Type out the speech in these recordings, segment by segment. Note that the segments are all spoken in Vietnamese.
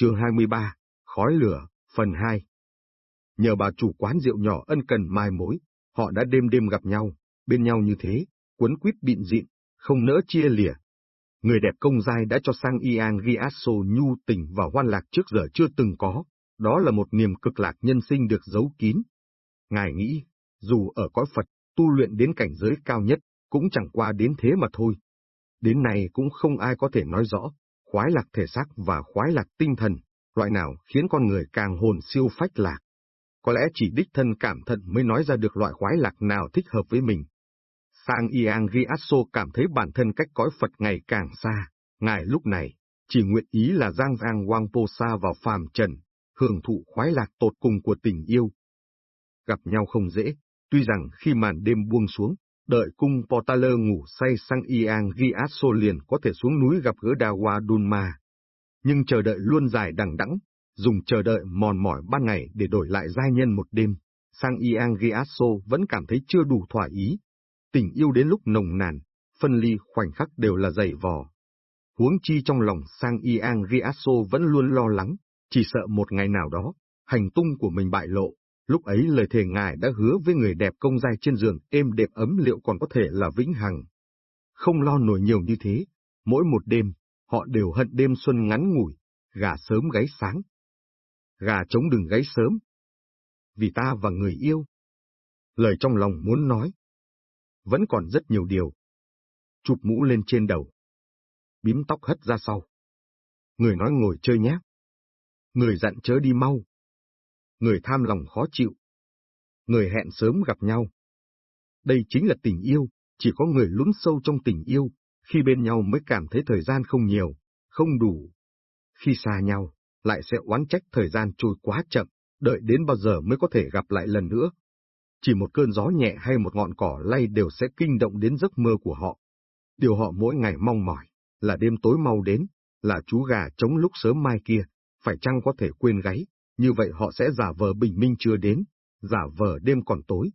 Chương 23, Khói lửa, phần 2 Nhờ bà chủ quán rượu nhỏ ân cần mai mối, họ đã đêm đêm gặp nhau, bên nhau như thế, quấn quýt bịn dịn, không nỡ chia lìa. Người đẹp công giai đã cho sang Iang Giasso nhu tình và hoan lạc trước giờ chưa từng có, đó là một niềm cực lạc nhân sinh được giấu kín. Ngài nghĩ, dù ở cõi Phật, tu luyện đến cảnh giới cao nhất, cũng chẳng qua đến thế mà thôi. Đến nay cũng không ai có thể nói rõ, khoái lạc thể xác và khoái lạc tinh thần, loại nào khiến con người càng hồn siêu phách lạc. Có lẽ chỉ đích thân cảm thận mới nói ra được loại khoái lạc nào thích hợp với mình. Sang Iang Giasso cảm thấy bản thân cách cõi Phật ngày càng xa, ngài lúc này, chỉ nguyện ý là giang giang Wang Po Sa vào phàm trần, hưởng thụ khoái lạc tột cùng của tình yêu. Gặp nhau không dễ, tuy rằng khi màn đêm buông xuống, đợi cung Portaler ngủ say sang Iang Giasso liền có thể xuống núi gặp gỡ Dawa Dunma. Nhưng chờ đợi luôn dài đằng đẵng, dùng chờ đợi mòn mỏi ban ngày để đổi lại giai nhân một đêm, sang Iang Giasso vẫn cảm thấy chưa đủ thỏa ý. Tình yêu đến lúc nồng nàn, phân ly khoảnh khắc đều là dày vò. Huống chi trong lòng sang Iang Giasso vẫn luôn lo lắng, chỉ sợ một ngày nào đó, hành tung của mình bại lộ, lúc ấy lời thề ngài đã hứa với người đẹp công giai trên giường êm đẹp ấm liệu còn có thể là vĩnh hằng. Không lo nổi nhiều như thế, mỗi một đêm, họ đều hận đêm xuân ngắn ngủi, gà sớm gáy sáng. Gà trống đừng gáy sớm. Vì ta và người yêu. Lời trong lòng muốn nói. Vẫn còn rất nhiều điều. Chụp mũ lên trên đầu. Bím tóc hất ra sau. Người nói ngồi chơi nhé. Người dặn chớ đi mau. Người tham lòng khó chịu. Người hẹn sớm gặp nhau. Đây chính là tình yêu, chỉ có người lún sâu trong tình yêu, khi bên nhau mới cảm thấy thời gian không nhiều, không đủ. Khi xa nhau, lại sẽ oán trách thời gian trôi quá chậm, đợi đến bao giờ mới có thể gặp lại lần nữa. Chỉ một cơn gió nhẹ hay một ngọn cỏ lay đều sẽ kinh động đến giấc mơ của họ. Điều họ mỗi ngày mong mỏi, là đêm tối mau đến, là chú gà trống lúc sớm mai kia, phải chăng có thể quên gáy, như vậy họ sẽ giả vờ bình minh chưa đến, giả vờ đêm còn tối.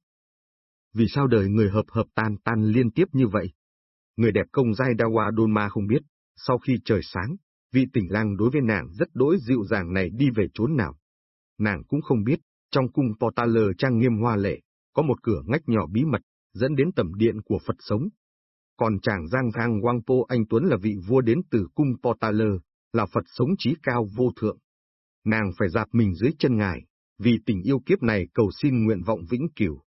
Vì sao đời người hợp hợp tan tan liên tiếp như vậy? Người đẹp công giai Dawa Donma không biết, sau khi trời sáng, vị tỉnh lang đối với nàng rất đối dịu dàng này đi về chốn nào. Nàng cũng không biết, trong cung Portaler trang nghiêm hoa lệ, có một cửa ngách nhỏ bí mật, dẫn đến tầm điện của Phật sống. Còn chàng Giang Giang Quang Po Anh Tuấn là vị vua đến từ cung Portaler, là Phật sống trí cao vô thượng. Nàng phải dạp mình dưới chân ngài, vì tình yêu kiếp này cầu xin nguyện vọng vĩnh cửu.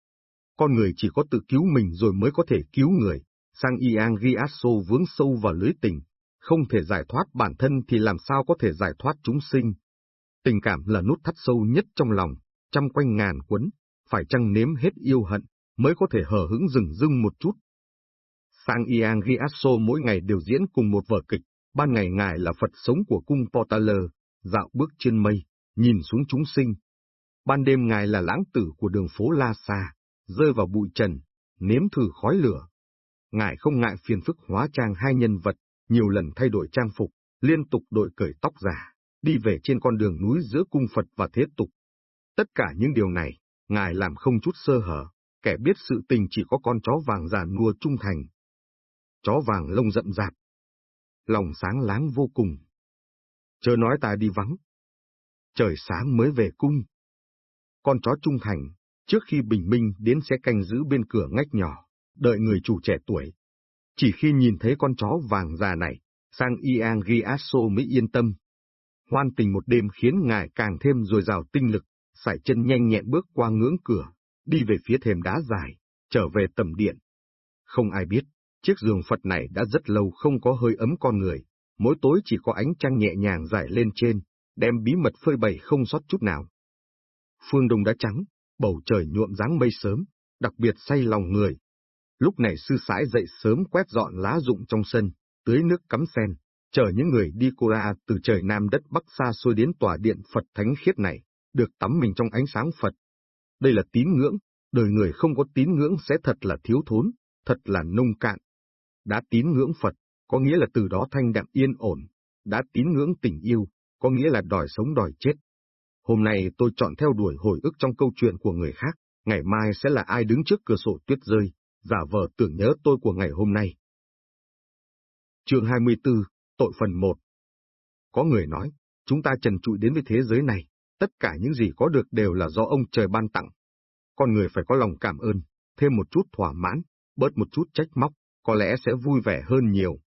Con người chỉ có tự cứu mình rồi mới có thể cứu người, sang Iang Giasso vướng sâu vào lưới tình, không thể giải thoát bản thân thì làm sao có thể giải thoát chúng sinh. Tình cảm là nút thắt sâu nhất trong lòng, trăm quanh ngàn quấn, phải chăng nếm hết yêu hận, mới có thể hở hững rừng rưng một chút. Sang Iang Giasso mỗi ngày đều diễn cùng một vở kịch, ban ngày ngài là Phật sống của cung Portaler, dạo bước trên mây, nhìn xuống chúng sinh. Ban đêm ngài là lãng tử của đường phố La Sa, rơi vào bụi trần, nếm thử khói lửa. Ngài không ngại phiền phức hóa trang hai nhân vật, nhiều lần thay đổi trang phục, liên tục đội cởi tóc giả, đi về trên con đường núi giữa cung Phật và thế tục. Tất cả những điều này, Ngài làm không chút sơ hở, kẻ biết sự tình chỉ có con chó vàng già nua trung thành. Chó vàng lông rậm rạp. Lòng sáng láng vô cùng. Chớ nói ta đi vắng. Trời sáng mới về cung. Con chó trung thành, trước khi bình minh đến sẽ canh giữ bên cửa ngách nhỏ, đợi người chủ trẻ tuổi. Chỉ khi nhìn thấy con chó vàng già này, sang Iang Giasso mới yên tâm. Hoan tình một đêm khiến ngài càng thêm dồi dào tinh lực, sải chân nhanh nhẹn bước qua ngưỡng cửa, đi về phía thềm đá dài, trở về tầm điện. Không ai biết, chiếc giường Phật này đã rất lâu không có hơi ấm con người, mỗi tối chỉ có ánh trăng nhẹ nhàng rải lên trên, đem bí mật phơi bày không sót chút nào. Phương đông đã trắng, bầu trời nhuộm dáng mây sớm, đặc biệt say lòng người. Lúc này sư sãi dậy sớm quét dọn lá rụng trong sân, tưới nước cắm sen, chờ những người đi cô ra từ trời Nam đất Bắc xa xôi đến tòa điện Phật thánh khiết này, được tắm mình trong ánh sáng Phật. Đây là tín ngưỡng, đời người không có tín ngưỡng sẽ thật là thiếu thốn, thật là nông cạn. Đã tín ngưỡng Phật, có nghĩa là từ đó thanh đạm yên ổn, đã tín ngưỡng tình yêu, có nghĩa là đòi sống đòi chết. Hôm nay tôi chọn theo đuổi hồi ức trong câu chuyện của người khác, ngày mai sẽ là ai đứng trước cửa sổ tuyết rơi, giả vờ tưởng nhớ tôi của ngày hôm nay. Chương 24, Tội phần 1 Có người nói, chúng ta trần trụi đến với thế giới này, tất cả những gì có được đều là do ông trời ban tặng. Con người phải có lòng cảm ơn, thêm một chút thỏa mãn, bớt một chút trách móc, có lẽ sẽ vui vẻ hơn nhiều.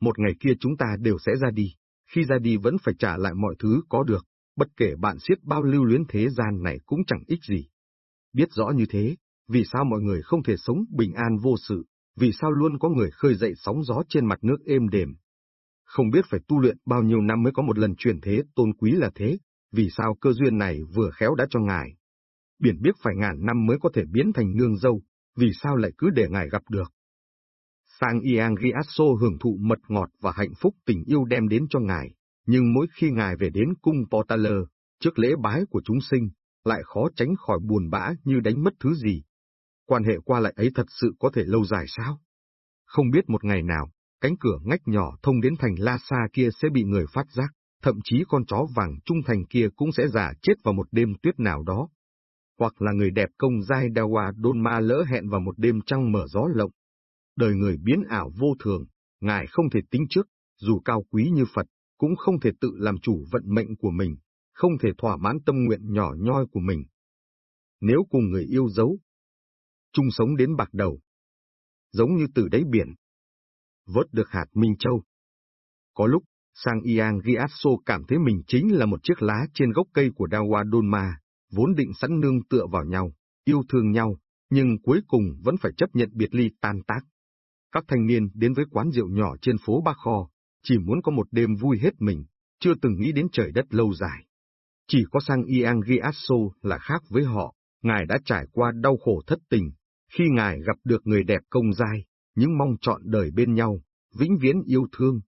Một ngày kia chúng ta đều sẽ ra đi, khi ra đi vẫn phải trả lại mọi thứ có được, bất kể bạn siết bao lưu luyến thế gian này cũng chẳng ích gì. Biết rõ như thế, vì sao mọi người không thể sống bình an vô sự, vì sao luôn có người khơi dậy sóng gió trên mặt nước êm đềm. Không biết phải tu luyện bao nhiêu năm mới có một lần chuyển thế tôn quý là thế, vì sao cơ duyên này vừa khéo đã cho ngài. Biển biết phải ngàn năm mới có thể biến thành nương dâu, vì sao lại cứ để ngài gặp được. Sang Iang Giasso hưởng thụ mật ngọt và hạnh phúc tình yêu đem đến cho ngài, nhưng mỗi khi ngài về đến cung Portaler, trước lễ bái của chúng sinh, lại khó tránh khỏi buồn bã như đánh mất thứ gì. Quan hệ qua lại ấy thật sự có thể lâu dài sao? Không biết một ngày nào, cánh cửa ngách nhỏ thông đến thành La Sa kia sẽ bị người phát giác, thậm chí con chó vàng trung thành kia cũng sẽ giả chết vào một đêm tuyết nào đó. Hoặc là người đẹp công giai Dawa Donma lỡ hẹn vào một đêm trăng mở gió lộng. Đời người biến ảo vô thường, ngài không thể tính trước, dù cao quý như Phật, cũng không thể tự làm chủ vận mệnh của mình, không thể thỏa mãn tâm nguyện nhỏ nhoi của mình. Nếu cùng người yêu giấu, chung sống đến bạc đầu, giống như từ đáy biển, vớt được hạt Minh Châu. Có lúc, Sang Iang Giasso cảm thấy mình chính là một chiếc lá trên gốc cây của Dawa Donma, vốn định sẵn nương tựa vào nhau, yêu thương nhau, nhưng cuối cùng vẫn phải chấp nhận biệt ly tan tác. Các thanh niên đến với quán rượu nhỏ trên phố Ba Kho, chỉ muốn có một đêm vui hết mình, chưa từng nghĩ đến trời đất lâu dài. Chỉ có sang Iang Giasso là khác với họ, ngài đã trải qua đau khổ thất tình, khi ngài gặp được người đẹp công giai, những mong chọn đời bên nhau, vĩnh viễn yêu thương.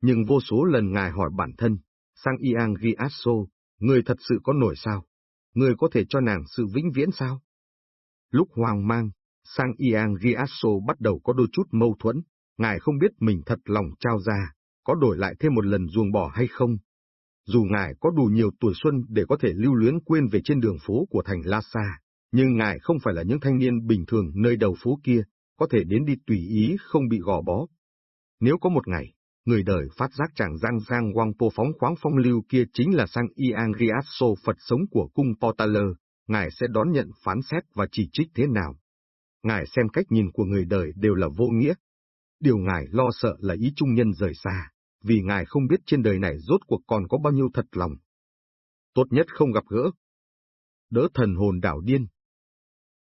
Nhưng vô số lần ngài hỏi bản thân, sang Iang Giasso, người thật sự có nổi sao? Người có thể cho nàng sự vĩnh viễn sao? Lúc hoang mang, sang Iang Giasso bắt đầu có đôi chút mâu thuẫn, ngài không biết mình thật lòng trao ra, có đổi lại thêm một lần ruồng bỏ hay không. Dù ngài có đủ nhiều tuổi xuân để có thể lưu luyến quên về trên đường phố của thành Lhasa, nhưng ngài không phải là những thanh niên bình thường nơi đầu phố kia, có thể đến đi tùy ý không bị gò bó. Nếu có một ngày, người đời phát giác chàng Giang Giang Wang Po phóng khoáng phong lưu kia chính là sang Iang Riasso Phật sống của cung Portaler, ngài sẽ đón nhận phán xét và chỉ trích thế nào. Ngài xem cách nhìn của người đời đều là vô nghĩa. Điều ngài lo sợ là ý trung nhân rời xa, vì ngài không biết trên đời này rốt cuộc còn có bao nhiêu thật lòng. Tốt nhất không gặp gỡ. Đỡ thần hồn đảo điên.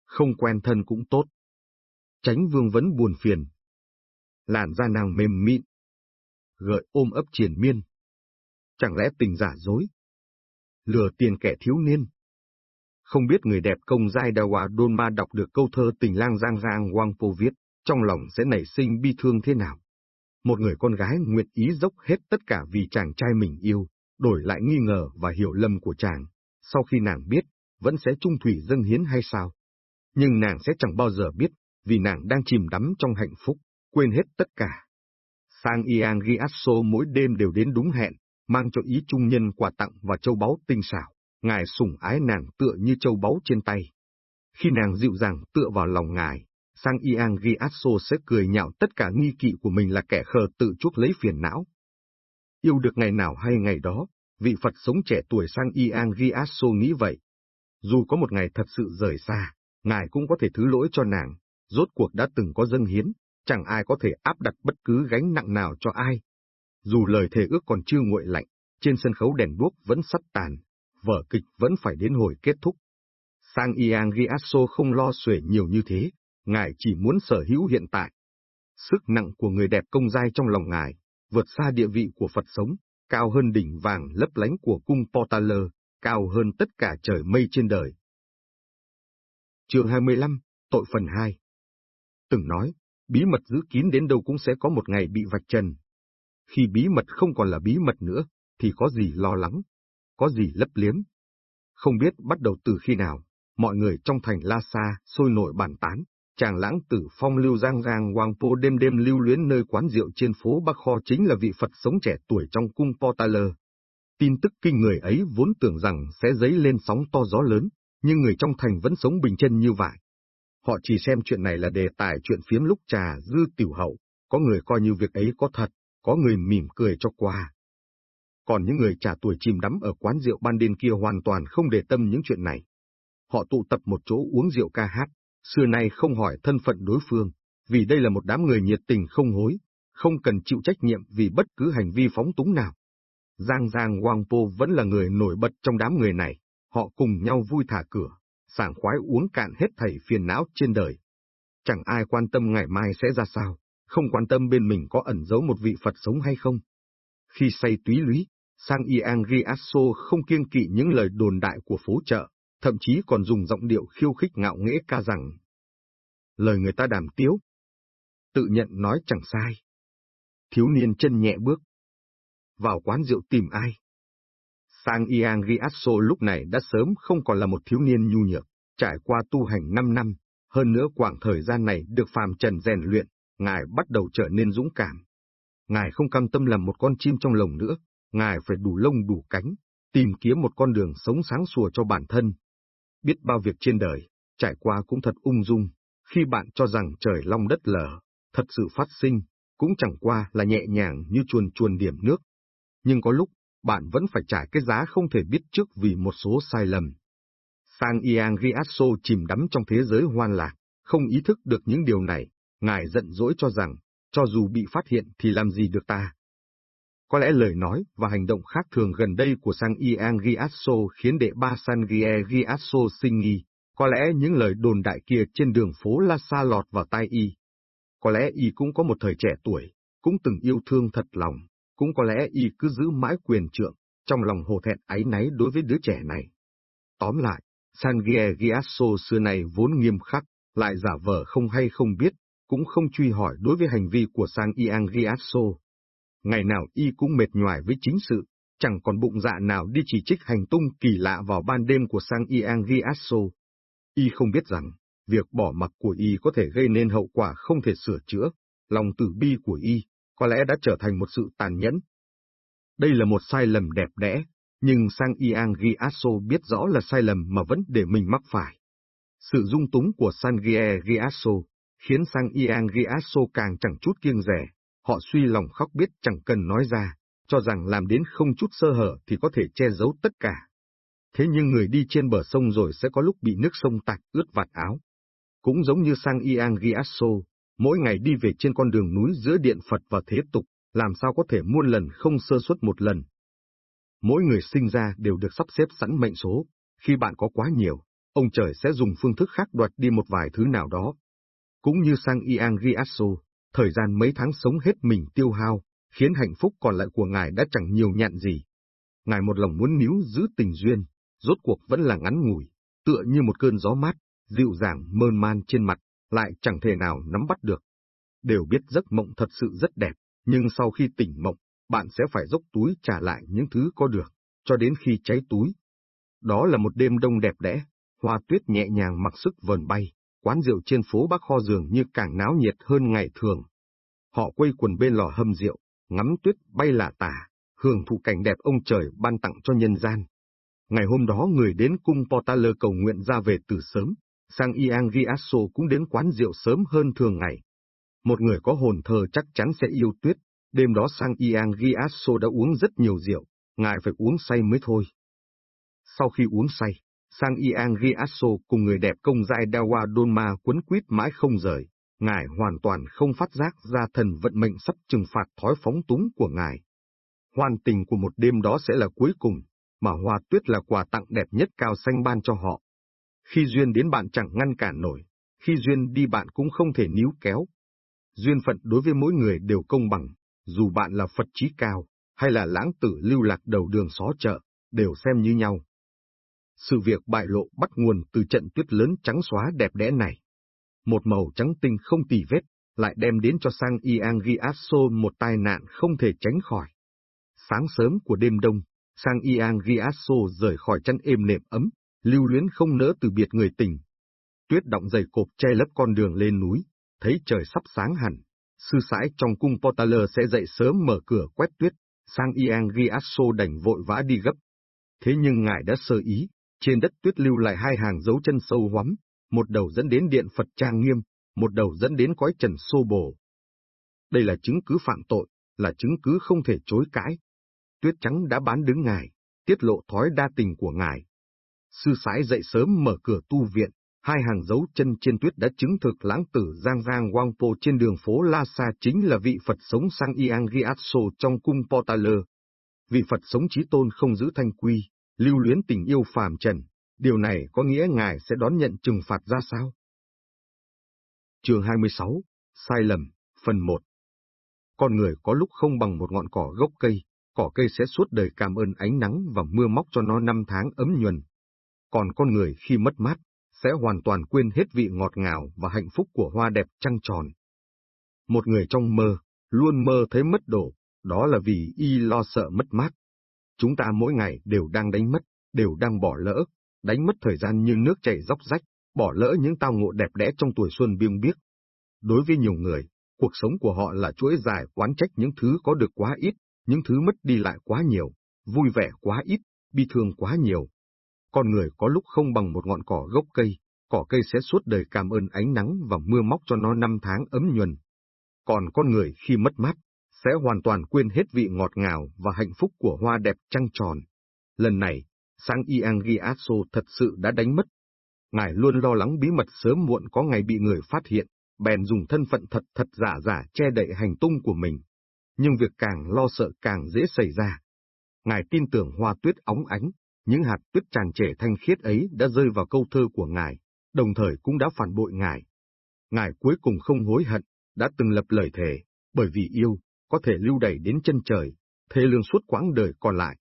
Không quen thân cũng tốt. Tránh vương vấn buồn phiền. Làn da nàng mềm mịn. Gợi ôm ấp triển miên. Chẳng lẽ tình giả dối? Lừa tiền kẻ thiếu niên. Không biết người đẹp công giai Đa Hòa Đôn Ma đọc được câu thơ tình lang giang giang Wang Po viết, trong lòng sẽ nảy sinh bi thương thế nào? Một người con gái nguyện ý dốc hết tất cả vì chàng trai mình yêu, đổi lại nghi ngờ và hiểu lầm của chàng, sau khi nàng biết, vẫn sẽ trung thủy dâng hiến hay sao? Nhưng nàng sẽ chẳng bao giờ biết, vì nàng đang chìm đắm trong hạnh phúc, quên hết tất cả. Sang Iang Giasso mỗi đêm đều đến đúng hẹn, mang cho ý trung nhân quà tặng và châu báu tinh xảo, ngài sủng ái nàng tựa như châu báu trên tay. Khi nàng dịu dàng tựa vào lòng ngài, Sang Iang Giasso sẽ cười nhạo tất cả nghi kỵ của mình là kẻ khờ tự chuốc lấy phiền não. Yêu được ngày nào hay ngày đó, vị Phật sống trẻ tuổi Sang Iang Giasso nghĩ vậy. Dù có một ngày thật sự rời xa, ngài cũng có thể thứ lỗi cho nàng, rốt cuộc đã từng có dâng hiến, chẳng ai có thể áp đặt bất cứ gánh nặng nào cho ai. Dù lời thề ước còn chưa nguội lạnh, trên sân khấu đèn đuốc vẫn sắp tàn, vở kịch vẫn phải đến hồi kết thúc. Sang Iang Giasso không lo xuể nhiều như thế, ngài chỉ muốn sở hữu hiện tại. Sức nặng của người đẹp công giai trong lòng ngài, vượt xa địa vị của Phật sống, cao hơn đỉnh vàng lấp lánh của cung Portaler, cao hơn tất cả trời mây trên đời. Chương 25, Tội phần 2 Từng nói, bí mật giữ kín đến đâu cũng sẽ có một ngày bị vạch trần. Khi bí mật không còn là bí mật nữa, thì có gì lo lắng, có gì lấp liếm. Không biết bắt đầu từ khi nào, mọi người trong thành La Sa sôi nổi bàn tán, chàng lãng tử phong lưu giang giang hoàng phố đêm đêm lưu luyến nơi quán rượu trên phố Bắc Kho chính là vị Phật sống trẻ tuổi trong cung Portaler. Tin tức kinh người ấy vốn tưởng rằng sẽ dấy lên sóng to gió lớn, nhưng người trong thành vẫn sống bình chân như vậy. Họ chỉ xem chuyện này là đề tài chuyện phiếm lúc trà dư tiểu hậu, có người coi như việc ấy có thật, có người mỉm cười cho qua còn những người trả tuổi chìm đắm ở quán rượu ban đêm kia hoàn toàn không để tâm những chuyện này. Họ tụ tập một chỗ uống rượu ca hát, xưa nay không hỏi thân phận đối phương, vì đây là một đám người nhiệt tình không hối, không cần chịu trách nhiệm vì bất cứ hành vi phóng túng nào. Giang Giang Wang Po vẫn là người nổi bật trong đám người này, họ cùng nhau vui thả cửa, sảng khoái uống cạn hết thảy phiền não trên đời. Chẳng ai quan tâm ngày mai sẽ ra sao, không quan tâm bên mình có ẩn giấu một vị Phật sống hay không. Khi say túy lúy, Sang Yang Riasso không kiêng kỵ những lời đồn đại của phố chợ, thậm chí còn dùng giọng điệu khiêu khích ngạo nghễ ca rằng. Lời người ta đàm tiếu. Tự nhận nói chẳng sai. Thiếu niên chân nhẹ bước. Vào quán rượu tìm ai? Sang Yang Riasso lúc này đã sớm không còn là một thiếu niên nhu nhược, trải qua tu hành 5 năm, hơn nữa khoảng thời gian này được phàm trần rèn luyện, ngài bắt đầu trở nên dũng cảm. Ngài không cam tâm làm một con chim trong lồng nữa, ngài phải đủ lông đủ cánh, tìm kiếm một con đường sống sáng sủa cho bản thân. Biết bao việc trên đời, trải qua cũng thật ung dung, khi bạn cho rằng trời long đất lở, thật sự phát sinh, cũng chẳng qua là nhẹ nhàng như chuồn chuồn điểm nước. Nhưng có lúc, bạn vẫn phải trả cái giá không thể biết trước vì một số sai lầm. Sang Iang Riasso chìm đắm trong thế giới hoan lạc, không ý thức được những điều này, ngài giận dỗi cho rằng, cho dù bị phát hiện thì làm gì được ta. Có lẽ lời nói và hành động khác thường gần đây của Sang Iang Giasso khiến đệ ba San Gie sinh nghi, có lẽ những lời đồn đại kia trên đường phố La Sa lọt vào tai y. Có lẽ y cũng có một thời trẻ tuổi, cũng từng yêu thương thật lòng, cũng có lẽ y cứ giữ mãi quyền trượng, trong lòng hồ thẹn áy náy đối với đứa trẻ này. Tóm lại, San Gie xưa này vốn nghiêm khắc, lại giả vờ không hay không biết, cũng không truy hỏi đối với hành vi của Sang Iang Giasso, Ngày nào y cũng mệt nhoài với chính sự, chẳng còn bụng dạ nào đi chỉ trích hành tung kỳ lạ vào ban đêm của Sang Iang Riasso. Y không biết rằng, việc bỏ mặc của y có thể gây nên hậu quả không thể sửa chữa, lòng tử bi của y có lẽ đã trở thành một sự tàn nhẫn. Đây là một sai lầm đẹp đẽ, nhưng Sang Iang Riasso biết rõ là sai lầm mà vẫn để mình mắc phải. Sự dung túng của Sangie Giasso khiến Sang Iang Giasso càng chẳng chút kiêng rẻ, họ suy lòng khóc biết chẳng cần nói ra, cho rằng làm đến không chút sơ hở thì có thể che giấu tất cả. Thế nhưng người đi trên bờ sông rồi sẽ có lúc bị nước sông tạt ướt vạt áo. Cũng giống như Sang Angiasso, mỗi ngày đi về trên con đường núi giữa điện Phật và thế tục, làm sao có thể muôn lần không sơ suất một lần. Mỗi người sinh ra đều được sắp xếp sẵn mệnh số, khi bạn có quá nhiều, ông trời sẽ dùng phương thức khác đoạt đi một vài thứ nào đó. Cũng như sang Angiasso thời gian mấy tháng sống hết mình tiêu hao, khiến hạnh phúc còn lại của ngài đã chẳng nhiều nhạn gì. Ngài một lòng muốn níu giữ tình duyên, rốt cuộc vẫn là ngắn ngủi, tựa như một cơn gió mát, dịu dàng mơn man trên mặt, lại chẳng thể nào nắm bắt được. Đều biết giấc mộng thật sự rất đẹp, nhưng sau khi tỉnh mộng, bạn sẽ phải dốc túi trả lại những thứ có được, cho đến khi cháy túi. Đó là một đêm đông đẹp đẽ, hoa tuyết nhẹ nhàng mặc sức vờn bay, quán rượu trên phố Bắc Kho dường như càng náo nhiệt hơn ngày thường. Họ quây quần bên lò hâm rượu, ngắm tuyết bay lả tả, hưởng thụ cảnh đẹp ông trời ban tặng cho nhân gian. Ngày hôm đó người đến cung Portaler cầu nguyện ra về từ sớm, sang Iang cũng đến quán rượu sớm hơn thường ngày. Một người có hồn thờ chắc chắn sẽ yêu tuyết, đêm đó sang Iang đã uống rất nhiều rượu, ngại phải uống say mới thôi. Sau khi uống say, sang Iang Giasso cùng người đẹp công giai Dawa Donma quấn quýt mãi không rời, ngài hoàn toàn không phát giác ra thần vận mệnh sắp trừng phạt thói phóng túng của ngài. Hoàn tình của một đêm đó sẽ là cuối cùng, mà hoa tuyết là quà tặng đẹp nhất cao xanh ban cho họ. Khi duyên đến bạn chẳng ngăn cản nổi, khi duyên đi bạn cũng không thể níu kéo. Duyên phận đối với mỗi người đều công bằng, dù bạn là Phật trí cao, hay là lãng tử lưu lạc đầu đường xó chợ, đều xem như nhau. Sự việc bại lộ bắt nguồn từ trận tuyết lớn trắng xóa đẹp đẽ này. Một màu trắng tinh không tì vết, lại đem đến cho sang Iang Giasso một tai nạn không thể tránh khỏi. Sáng sớm của đêm đông, sang Iang Giasso rời khỏi chăn êm nệm ấm, lưu luyến không nỡ từ biệt người tình. Tuyết động dày cộp che lấp con đường lên núi, thấy trời sắp sáng hẳn, sư sãi trong cung Portaler sẽ dậy sớm mở cửa quét tuyết, sang Iang Giasso đành vội vã đi gấp. Thế nhưng ngài đã sơ ý, trên đất tuyết lưu lại hai hàng dấu chân sâu hoắm, một đầu dẫn đến điện Phật trang nghiêm, một đầu dẫn đến cõi trần xô bồ. Đây là chứng cứ phạm tội, là chứng cứ không thể chối cãi. tuyết trắng đã bán đứng ngài, tiết lộ thói đa tình của ngài. Sư sãi dậy sớm mở cửa tu viện, hai hàng dấu chân trên tuyết đã chứng thực lãng tử Giang Giang Wang Po trên đường phố Lhasa chính là vị Phật sống sang Iang Gyatso trong cung Potala. Vị Phật sống trí tôn không giữ thanh quy, lưu luyến tình yêu phàm trần, điều này có nghĩa ngài sẽ đón nhận trừng phạt ra sao? Chương 26, Sai lầm, phần 1 Con người có lúc không bằng một ngọn cỏ gốc cây, cỏ cây sẽ suốt đời cảm ơn ánh nắng và mưa móc cho nó năm tháng ấm nhuần. Còn con người khi mất mát, sẽ hoàn toàn quên hết vị ngọt ngào và hạnh phúc của hoa đẹp trăng tròn. Một người trong mơ, luôn mơ thấy mất đổ, đó là vì y lo sợ mất mát. Chúng ta mỗi ngày đều đang đánh mất, đều đang bỏ lỡ, đánh mất thời gian như nước chảy róc rách, bỏ lỡ những tao ngộ đẹp đẽ trong tuổi xuân biêng biếc. Đối với nhiều người, cuộc sống của họ là chuỗi dài quán trách những thứ có được quá ít, những thứ mất đi lại quá nhiều, vui vẻ quá ít, bi thương quá nhiều. Con người có lúc không bằng một ngọn cỏ gốc cây, cỏ cây sẽ suốt đời cảm ơn ánh nắng và mưa móc cho nó năm tháng ấm nhuần. Còn con người khi mất mát, sẽ hoàn toàn quên hết vị ngọt ngào và hạnh phúc của hoa đẹp trăng tròn. Lần này, Sang Iang Giaso thật sự đã đánh mất. Ngài luôn lo lắng bí mật sớm muộn có ngày bị người phát hiện, bèn dùng thân phận thật thật giả giả che đậy hành tung của mình. Nhưng việc càng lo sợ càng dễ xảy ra. Ngài tin tưởng hoa tuyết óng ánh, những hạt tuyết tràn trề thanh khiết ấy đã rơi vào câu thơ của Ngài, đồng thời cũng đã phản bội Ngài. Ngài cuối cùng không hối hận, đã từng lập lời thề, bởi vì yêu, có thể lưu đẩy đến chân trời, thê lương suốt quãng đời còn lại.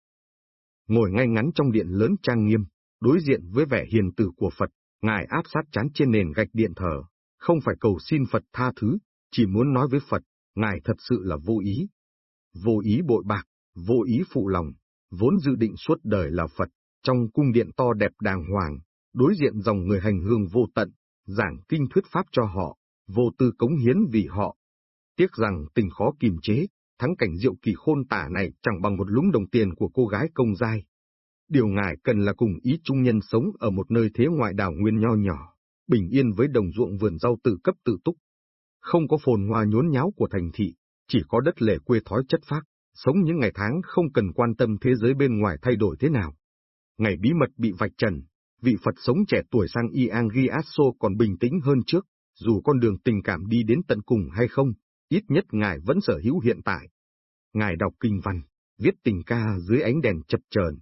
Ngồi ngay ngắn trong điện lớn trang nghiêm, đối diện với vẻ hiền tử của Phật, Ngài áp sát chán trên nền gạch điện thờ, không phải cầu xin Phật tha thứ, chỉ muốn nói với Phật, Ngài thật sự là vô ý. Vô ý bội bạc, vô ý phụ lòng, vốn dự định suốt đời là Phật, trong cung điện to đẹp đàng hoàng, đối diện dòng người hành hương vô tận, giảng kinh thuyết pháp cho họ, vô tư cống hiến vì họ. Tiếc rằng tình khó kiềm chế, thắng cảnh diệu kỳ khôn tả này chẳng bằng một lúng đồng tiền của cô gái công giai. Điều ngài cần là cùng ý trung nhân sống ở một nơi thế ngoại đảo nguyên nho nhỏ, bình yên với đồng ruộng vườn rau tự cấp tự túc. Không có phồn hoa nhốn nháo của thành thị, chỉ có đất lề quê thói chất phác, sống những ngày tháng không cần quan tâm thế giới bên ngoài thay đổi thế nào. Ngày bí mật bị vạch trần, vị Phật sống trẻ tuổi sang Iang Giasso còn bình tĩnh hơn trước, dù con đường tình cảm đi đến tận cùng hay không, ít nhất Ngài vẫn sở hữu hiện tại. Ngài đọc kinh văn, viết tình ca dưới ánh đèn chập chờn.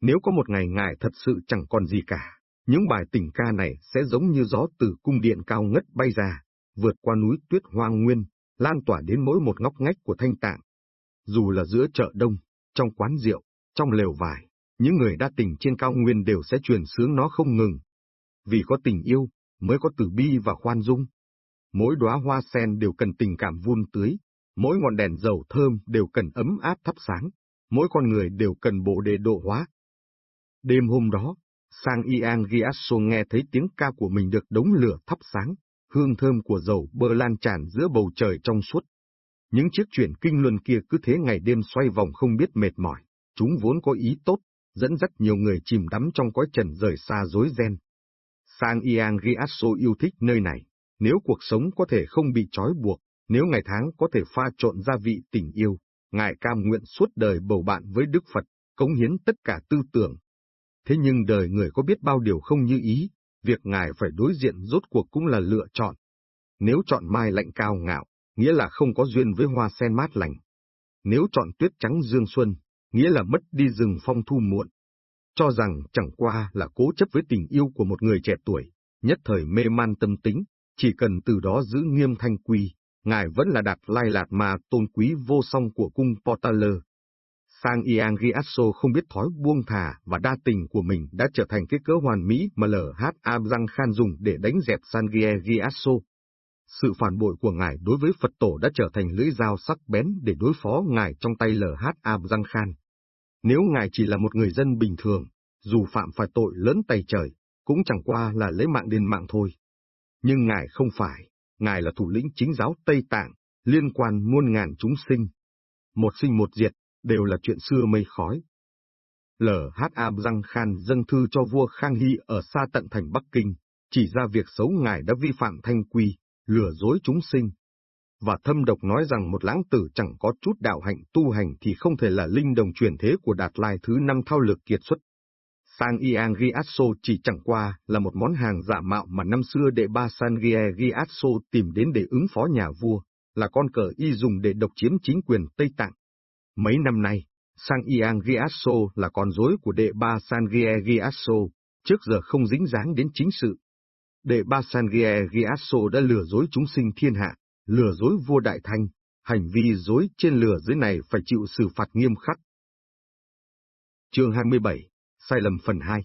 Nếu có một ngày Ngài thật sự chẳng còn gì cả, những bài tình ca này sẽ giống như gió từ cung điện cao ngất bay ra, vượt qua núi tuyết hoang nguyên, lan tỏa đến mỗi một ngóc ngách của thanh tạng. Dù là giữa chợ đông, trong quán rượu, trong lều vải, những người đa tình trên cao nguyên đều sẽ truyền sướng nó không ngừng. Vì có tình yêu, mới có từ bi và khoan dung. Mỗi đóa hoa sen đều cần tình cảm vun tưới, mỗi ngọn đèn dầu thơm đều cần ấm áp thắp sáng, mỗi con người đều cần bộ đề độ hóa. Đêm hôm đó, Sang Ian Giasso nghe thấy tiếng ca của mình được đống lửa thắp sáng, hương thơm của dầu bơ lan tràn giữa bầu trời trong suốt. Những chiếc chuyển kinh luân kia cứ thế ngày đêm xoay vòng không biết mệt mỏi, chúng vốn có ý tốt, dẫn dắt nhiều người chìm đắm trong cõi trần rời xa dối ren. Sang Ian Giasso yêu thích nơi này, nếu cuộc sống có thể không bị trói buộc, nếu ngày tháng có thể pha trộn gia vị tình yêu, Ngài cam nguyện suốt đời bầu bạn với Đức Phật, cống hiến tất cả tư tưởng. Thế nhưng đời người có biết bao điều không như ý, việc Ngài phải đối diện rốt cuộc cũng là lựa chọn. Nếu chọn mai lạnh cao ngạo, nghĩa là không có duyên với hoa sen mát lành. Nếu chọn tuyết trắng dương xuân, nghĩa là mất đi rừng phong thu muộn. Cho rằng chẳng qua là cố chấp với tình yêu của một người trẻ tuổi, nhất thời mê man tâm tính, chỉ cần từ đó giữ nghiêm thanh quy, ngài vẫn là đạt lai lạt mà tôn quý vô song của cung Portaler. Sang Iang Giasso không biết thói buông thả và đa tình của mình đã trở thành cái cớ hoàn mỹ mà LH Abzang Khan dùng để đánh dẹp Sangie Giasso. Sự phản bội của ngài đối với Phật tổ đã trở thành lưỡi dao sắc bén để đối phó ngài trong tay LH Abzang Khan. Nếu ngài chỉ là một người dân bình thường, dù phạm phải tội lớn tay trời, cũng chẳng qua là lấy mạng đền mạng thôi. Nhưng ngài không phải, ngài là thủ lĩnh chính giáo Tây Tạng, liên quan muôn ngàn chúng sinh. Một sinh một diệt, đều là chuyện xưa mây khói. L.H.A. răng Khan dâng thư cho vua Khang Hy ở xa tận thành Bắc Kinh, chỉ ra việc xấu ngài đã vi phạm thanh quy, lừa dối chúng sinh. và thâm độc nói rằng một lãng tử chẳng có chút đạo hạnh tu hành thì không thể là linh đồng truyền thế của Đạt Lai thứ năm thao lược kiệt xuất. Sang Iang chỉ chẳng qua là một món hàng giả mạo mà năm xưa đệ ba Sangie Giasso tìm đến để ứng phó nhà vua, là con cờ y dùng để độc chiếm chính quyền Tây Tạng. Mấy năm nay, Sang Iang là con rối của đệ ba Sangie Giasso, trước giờ không dính dáng đến chính sự. Đệ ba Sangie Giasso đã lừa dối chúng sinh thiên hạ, lừa dối vua Đại Thanh, hành vi dối trên lừa dưới này phải chịu xử phạt nghiêm khắc. Chương 27, Sai lầm phần 2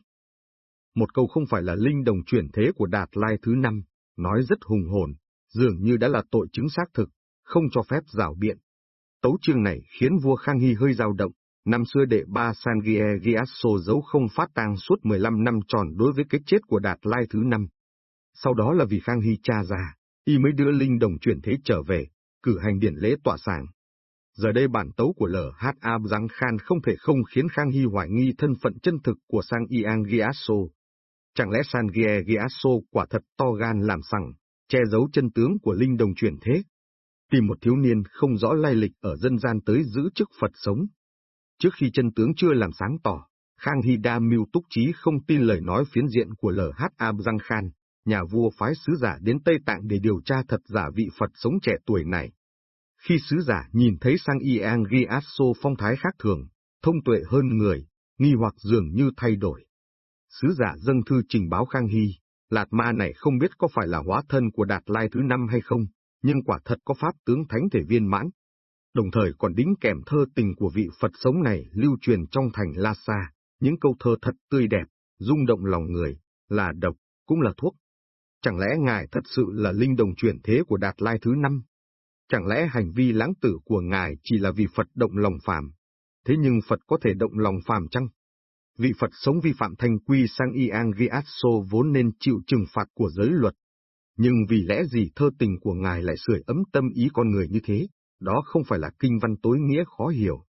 Một câu không phải là linh đồng chuyển thế của Đạt Lai thứ năm, nói rất hùng hồn, dường như đã là tội chứng xác thực, không cho phép rào biện. Tấu chương này khiến vua Khang Hy hơi dao động, năm xưa đệ ba Sangie Giasso giấu không phát tang suốt 15 năm tròn đối với cái chết của Đạt Lai thứ năm. Sau đó là vì Khang Hy cha già, y mới đưa linh đồng chuyển thế trở về, cử hành điển lễ tỏa sàng. Giờ đây bản tấu của LHA Giang Khan không thể không khiến Khang Hy hoài nghi thân phận chân thực của Sang Yang Giasso. Chẳng lẽ Sang Gie Giasso quả thật to gan làm sằng, che giấu chân tướng của linh đồng chuyển thế? Tìm một thiếu niên không rõ lai lịch ở dân gian tới giữ chức Phật sống. Trước khi chân tướng chưa làm sáng tỏ, Khang Hy đa mưu túc trí không tin lời nói phiến diện của LHA Giang Khan nhà vua phái sứ giả đến Tây Tạng để điều tra thật giả vị Phật sống trẻ tuổi này. Khi sứ giả nhìn thấy sang Iang Giasso phong thái khác thường, thông tuệ hơn người, nghi hoặc dường như thay đổi. Sứ giả dâng thư trình báo Khang Hy, Lạt Ma này không biết có phải là hóa thân của Đạt Lai thứ năm hay không, nhưng quả thật có pháp tướng thánh thể viên mãn. Đồng thời còn đính kèm thơ tình của vị Phật sống này lưu truyền trong thành Lhasa, những câu thơ thật tươi đẹp, rung động lòng người, là độc, cũng là thuốc, Chẳng lẽ ngài thật sự là linh đồng chuyển thế của Đạt Lai thứ năm? Chẳng lẽ hành vi lãng tử của ngài chỉ là vì Phật động lòng phàm? Thế nhưng Phật có thể động lòng phàm chăng? Vị Phật sống vi phạm thanh quy sang Iang Giasso vốn nên chịu trừng phạt của giới luật. Nhưng vì lẽ gì thơ tình của ngài lại sưởi ấm tâm ý con người như thế? Đó không phải là kinh văn tối nghĩa khó hiểu.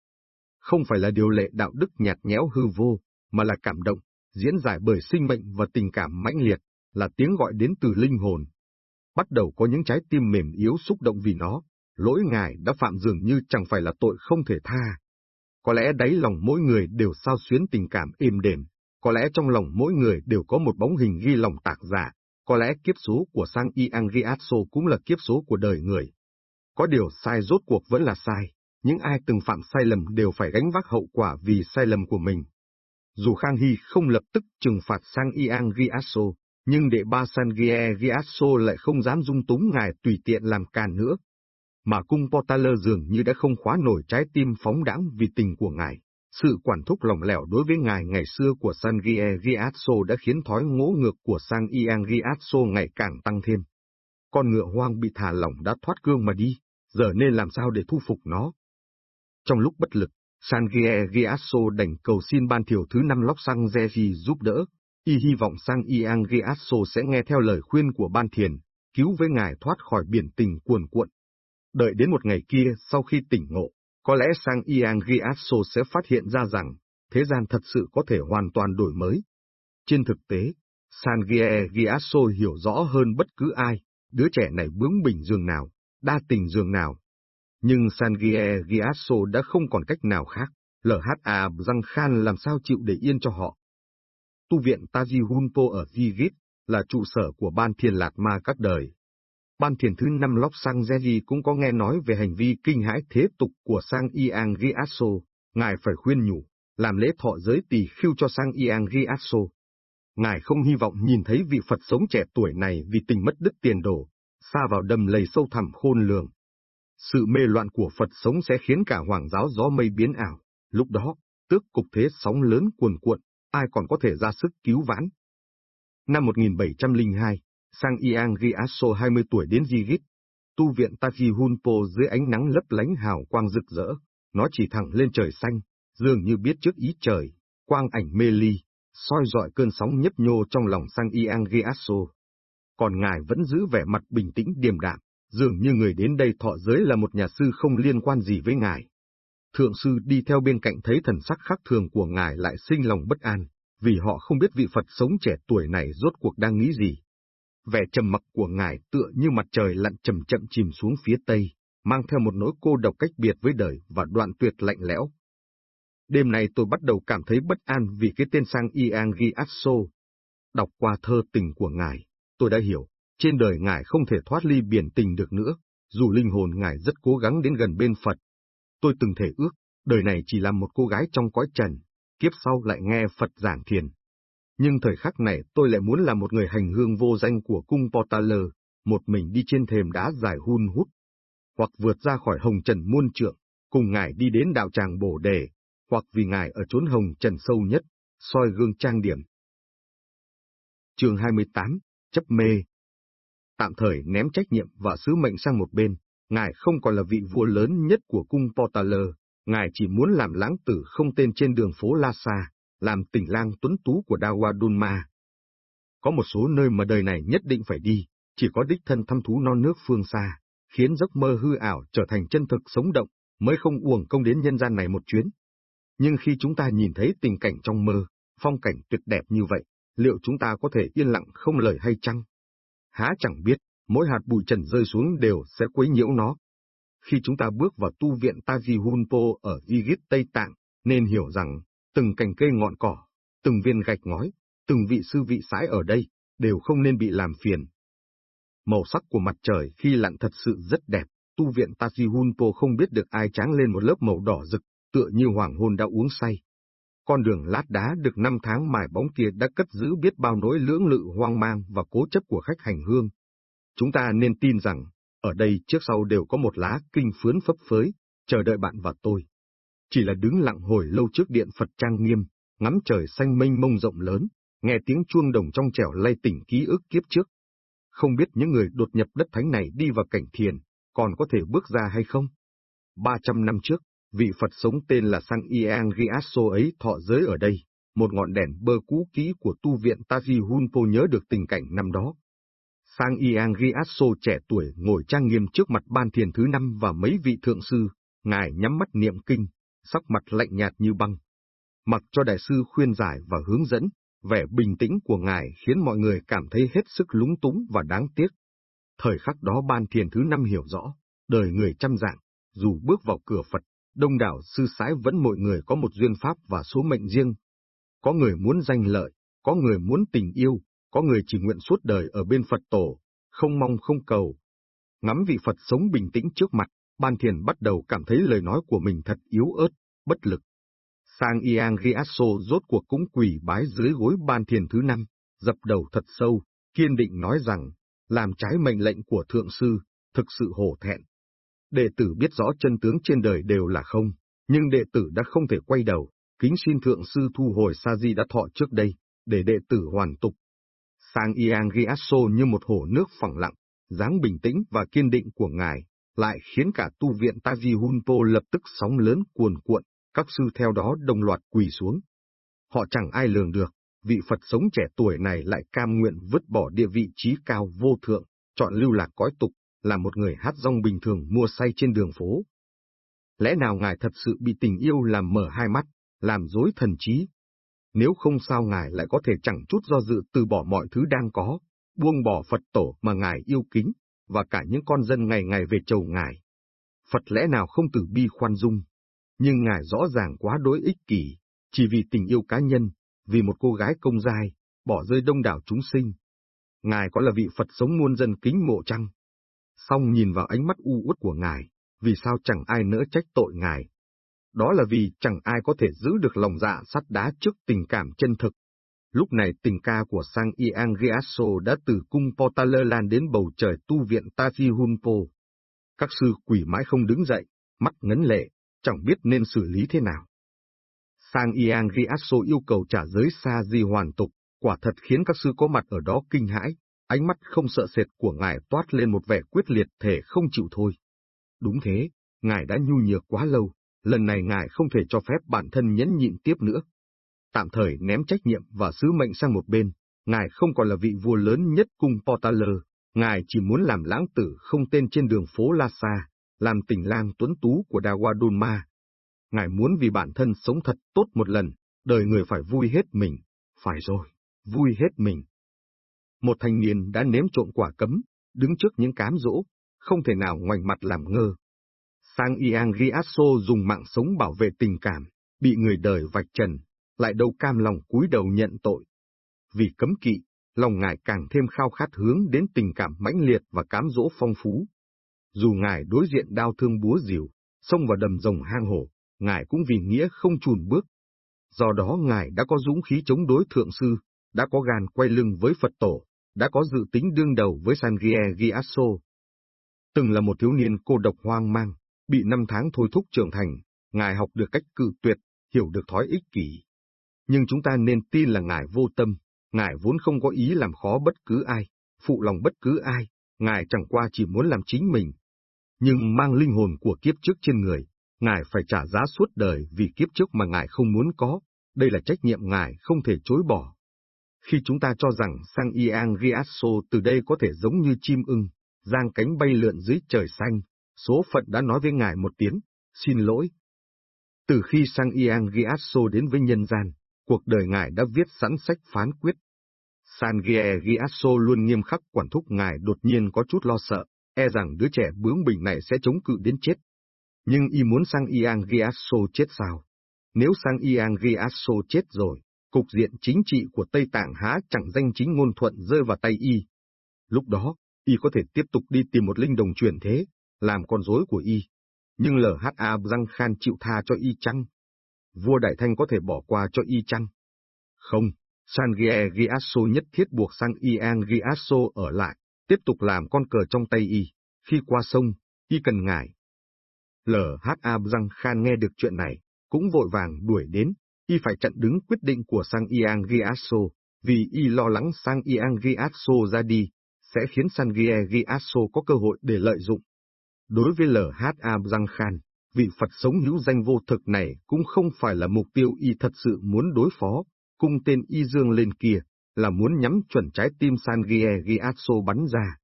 Không phải là điều lệ đạo đức nhạt nhẽo hư vô, mà là cảm động, diễn giải bởi sinh mệnh và tình cảm mãnh liệt là tiếng gọi đến từ linh hồn. Bắt đầu có những trái tim mềm yếu xúc động vì nó, lỗi ngài đã phạm dường như chẳng phải là tội không thể tha. Có lẽ đáy lòng mỗi người đều sao xuyến tình cảm êm đềm, có lẽ trong lòng mỗi người đều có một bóng hình ghi lòng tạc giả, có lẽ kiếp số của Sang Iang cũng là kiếp số của đời người. Có điều sai rốt cuộc vẫn là sai, những ai từng phạm sai lầm đều phải gánh vác hậu quả vì sai lầm của mình. Dù Khang Hy không lập tức trừng phạt Sang Iang nhưng đệ ba Sangie Giasso lại không dám dung túng ngài tùy tiện làm càn nữa. Mà cung Portaler dường như đã không khóa nổi trái tim phóng đãng vì tình của ngài. Sự quản thúc lỏng lẻo đối với ngài ngày xưa của Sangie Giasso đã khiến thói ngỗ ngược của Sang Iang Giasso ngày càng tăng thêm. Con ngựa hoang bị thả lỏng đã thoát cương mà đi, giờ nên làm sao để thu phục nó? Trong lúc bất lực, Sangie Giasso đành cầu xin ban thiểu thứ năm lóc sang Zeji giúp đỡ, Y hy vọng sang Iang Giasso sẽ nghe theo lời khuyên của ban thiền, cứu với ngài thoát khỏi biển tình cuồn cuộn. Đợi đến một ngày kia sau khi tỉnh ngộ, có lẽ sang Iang Giasso sẽ phát hiện ra rằng, thế gian thật sự có thể hoàn toàn đổi mới. Trên thực tế, San Giasso hiểu rõ hơn bất cứ ai, đứa trẻ này bướng bỉnh giường nào, đa tình giường nào. Nhưng San Giasso đã không còn cách nào khác, LHA Răng Khan làm sao chịu để yên cho họ tu viện Taji Hunpo ở Zivit là trụ sở của Ban thiên lạc Ma các đời. Ban Thiền thứ năm Lóc Sang Zeji cũng có nghe nói về hành vi kinh hãi thế tục của Sang Iang Giasso, ngài phải khuyên nhủ, làm lễ thọ giới tỳ khiêu cho Sang Iang Giasso. Ngài không hy vọng nhìn thấy vị Phật sống trẻ tuổi này vì tình mất đức tiền đồ, xa vào đầm lầy sâu thẳm khôn lường. Sự mê loạn của Phật sống sẽ khiến cả hoàng giáo gió mây biến ảo, lúc đó, tước cục thế sóng lớn cuồn cuộn, ai còn có thể ra sức cứu vãn. Năm 1702, Sang Iang Giaso 20 tuổi đến Gigit, tu viện Taji Hunpo dưới ánh nắng lấp lánh hào quang rực rỡ, nó chỉ thẳng lên trời xanh, dường như biết trước ý trời, quang ảnh mê ly, soi dọi cơn sóng nhấp nhô trong lòng Sang Iang Giaso. Còn ngài vẫn giữ vẻ mặt bình tĩnh điềm đạm, dường như người đến đây thọ giới là một nhà sư không liên quan gì với ngài. Thượng sư đi theo bên cạnh thấy thần sắc khác thường của ngài lại sinh lòng bất an, vì họ không biết vị Phật sống trẻ tuổi này rốt cuộc đang nghĩ gì. Vẻ trầm mặc của ngài tựa như mặt trời lặn chậm chậm chìm xuống phía tây, mang theo một nỗi cô độc cách biệt với đời và đoạn tuyệt lạnh lẽo. Đêm nay tôi bắt đầu cảm thấy bất an vì cái tên sang Iang Giasso. Đọc qua thơ tình của ngài, tôi đã hiểu, trên đời ngài không thể thoát ly biển tình được nữa, dù linh hồn ngài rất cố gắng đến gần bên Phật. Tôi từng thể ước, đời này chỉ là một cô gái trong cõi trần, kiếp sau lại nghe Phật giảng thiền. Nhưng thời khắc này tôi lại muốn là một người hành hương vô danh của cung Portaler, một mình đi trên thềm đá dài hun hút, hoặc vượt ra khỏi hồng trần muôn trượng, cùng ngài đi đến đạo tràng bổ đề, hoặc vì ngài ở chốn hồng trần sâu nhất, soi gương trang điểm. Chương 28, chấp mê Tạm thời ném trách nhiệm và sứ mệnh sang một bên, ngài không còn là vị vua lớn nhất của cung Portaler, ngài chỉ muốn làm lãng tử không tên trên đường phố Lhasa, làm tỉnh lang tuấn tú của Dawadunma. Có một số nơi mà đời này nhất định phải đi, chỉ có đích thân thăm thú non nước phương xa, khiến giấc mơ hư ảo trở thành chân thực sống động, mới không uổng công đến nhân gian này một chuyến. Nhưng khi chúng ta nhìn thấy tình cảnh trong mơ, phong cảnh tuyệt đẹp như vậy, liệu chúng ta có thể yên lặng không lời hay chăng? Há chẳng biết, mỗi hạt bụi trần rơi xuống đều sẽ quấy nhiễu nó. Khi chúng ta bước vào tu viện Taji Hunpo ở Yigit Tây Tạng, nên hiểu rằng, từng cành cây ngọn cỏ, từng viên gạch ngói, từng vị sư vị sái ở đây, đều không nên bị làm phiền. Màu sắc của mặt trời khi lặn thật sự rất đẹp, tu viện Tajihunpo không biết được ai tráng lên một lớp màu đỏ rực, tựa như hoàng hôn đã uống say. Con đường lát đá được năm tháng mài bóng kia đã cất giữ biết bao nỗi lưỡng lự hoang mang và cố chấp của khách hành hương. Chúng ta nên tin rằng, ở đây trước sau đều có một lá kinh phướn phấp phới, chờ đợi bạn và tôi. Chỉ là đứng lặng hồi lâu trước điện Phật trang nghiêm, ngắm trời xanh mênh mông rộng lớn, nghe tiếng chuông đồng trong trẻo lay tỉnh ký ức kiếp trước. Không biết những người đột nhập đất thánh này đi vào cảnh thiền, còn có thể bước ra hay không? 300 năm trước, vị Phật sống tên là Sang Iang Riasso ấy thọ giới ở đây, một ngọn đèn bơ cũ kỹ của tu viện Taji Hunpo nhớ được tình cảnh năm đó. Sang Iang Riasso trẻ tuổi ngồi trang nghiêm trước mặt ban thiền thứ năm và mấy vị thượng sư, ngài nhắm mắt niệm kinh, sắc mặt lạnh nhạt như băng. Mặc cho đại sư khuyên giải và hướng dẫn, vẻ bình tĩnh của ngài khiến mọi người cảm thấy hết sức lúng túng và đáng tiếc. Thời khắc đó ban thiền thứ năm hiểu rõ, đời người trăm dạng, dù bước vào cửa Phật, đông đảo sư sái vẫn mọi người có một duyên pháp và số mệnh riêng. Có người muốn danh lợi, có người muốn tình yêu, có người chỉ nguyện suốt đời ở bên Phật tổ, không mong không cầu. Ngắm vị Phật sống bình tĩnh trước mặt, Ban Thiền bắt đầu cảm thấy lời nói của mình thật yếu ớt, bất lực. Sang Iang Riasso rốt cuộc cũng quỳ bái dưới gối Ban Thiền thứ năm, dập đầu thật sâu, kiên định nói rằng, làm trái mệnh lệnh của Thượng Sư, thực sự hổ thẹn. Đệ tử biết rõ chân tướng trên đời đều là không, nhưng đệ tử đã không thể quay đầu, kính xin Thượng Sư thu hồi Sa Di đã thọ trước đây, để đệ tử hoàn tục. Sang Iang Riasso như một hồ nước phẳng lặng, dáng bình tĩnh và kiên định của ngài, lại khiến cả tu viện Taji Hunpo lập tức sóng lớn cuồn cuộn, các sư theo đó đồng loạt quỳ xuống. Họ chẳng ai lường được, vị Phật sống trẻ tuổi này lại cam nguyện vứt bỏ địa vị trí cao vô thượng, chọn lưu lạc cõi tục, là một người hát rong bình thường mua say trên đường phố. Lẽ nào ngài thật sự bị tình yêu làm mở hai mắt, làm dối thần trí? Nếu không sao ngài lại có thể chẳng chút do dự từ bỏ mọi thứ đang có, buông bỏ Phật tổ mà ngài yêu kính, và cả những con dân ngày ngày về chầu ngài. Phật lẽ nào không từ bi khoan dung, nhưng ngài rõ ràng quá đối ích kỷ, chỉ vì tình yêu cá nhân, vì một cô gái công giai, bỏ rơi đông đảo chúng sinh. Ngài có là vị Phật sống muôn dân kính mộ chăng? Xong nhìn vào ánh mắt u uất của ngài, vì sao chẳng ai nỡ trách tội ngài? Đó là vì chẳng ai có thể giữ được lòng dạ sắt đá trước tình cảm chân thực, Lúc này tình ca của Sang Iang Riasso đã từ cung Portaler lan đến bầu trời tu viện Tajihunpo. Các sư quỷ mãi không đứng dậy, mắt ngấn lệ, chẳng biết nên xử lý thế nào. Sang Iang Riasso yêu cầu trả giới Sa Di hoàn tục, quả thật khiến các sư có mặt ở đó kinh hãi, ánh mắt không sợ sệt của ngài toát lên một vẻ quyết liệt thể không chịu thôi. Đúng thế, ngài đã nhu nhược quá lâu, lần này ngài không thể cho phép bản thân nhẫn nhịn tiếp nữa. Tạm thời ném trách nhiệm và sứ mệnh sang một bên, ngài không còn là vị vua lớn nhất cung Portaler, ngài chỉ muốn làm lãng tử không tên trên đường phố Lhasa, làm tình lang tuấn tú của Dawadulma. Ngài muốn vì bản thân sống thật tốt một lần, đời người phải vui hết mình, phải rồi, vui hết mình. Một thanh niên đã nếm trộn quả cấm, đứng trước những cám dỗ, không thể nào ngoảnh mặt làm ngơ, Sang Iang Riasso dùng mạng sống bảo vệ tình cảm, bị người đời vạch trần, lại đâu cam lòng cúi đầu nhận tội. Vì cấm kỵ, lòng ngài càng thêm khao khát hướng đến tình cảm mãnh liệt và cám dỗ phong phú. Dù ngài đối diện đau thương búa rìu, xông vào đầm rồng hang hổ, ngài cũng vì nghĩa không chùn bước. Do đó ngài đã có dũng khí chống đối thượng sư, đã có gan quay lưng với Phật tổ, đã có dự tính đương đầu với Sangria Giasso. Từng là một thiếu niên cô độc hoang mang, bị năm tháng thôi thúc trưởng thành, ngài học được cách cự tuyệt, hiểu được thói ích kỷ. Nhưng chúng ta nên tin là ngài vô tâm, ngài vốn không có ý làm khó bất cứ ai, phụ lòng bất cứ ai, ngài chẳng qua chỉ muốn làm chính mình. Nhưng mang linh hồn của kiếp trước trên người, ngài phải trả giá suốt đời vì kiếp trước mà ngài không muốn có, đây là trách nhiệm ngài không thể chối bỏ. Khi chúng ta cho rằng sang Iang Riasso từ đây có thể giống như chim ưng, giang cánh bay lượn dưới trời xanh, số phận đã nói với ngài một tiếng, xin lỗi. Từ khi sang Iang Riasso đến với nhân gian, cuộc đời ngài đã viết sẵn sách phán quyết. Sangie Giasso luôn nghiêm khắc quản thúc ngài đột nhiên có chút lo sợ, e rằng đứa trẻ bướng bỉnh này sẽ chống cự đến chết. Nhưng y muốn sang Iang Giasso chết sao? Nếu sang Iang Giasso chết rồi, cục diện chính trị của Tây Tạng há chẳng danh chính ngôn thuận rơi vào tay y. Lúc đó, y có thể tiếp tục đi tìm một linh đồng truyền thế, làm con rối của y. Nhưng LHA Giang Khan chịu tha cho y chăng? Vua Đại Thanh có thể bỏ qua cho y chăng? Không, Sangie Giasso nhất thiết buộc sang Iang Giasso ở lại, tiếp tục làm con cờ trong tay y. Khi qua sông, y cần ngài. Lhaam răng Khan nghe được chuyện này, cũng vội vàng đuổi đến, y phải chặn đứng quyết định của Sang Iang Giasso, vì y lo lắng Sang Iang Giasso ra đi, sẽ khiến Sangie Giasso có cơ hội để lợi dụng. Đối với Lhaam răng Khan, vị Phật sống hữu danh vô thực này cũng không phải là mục tiêu y thật sự muốn đối phó, cung tên y dương lên kia, là muốn nhắm chuẩn trái tim San Giasso bắn ra.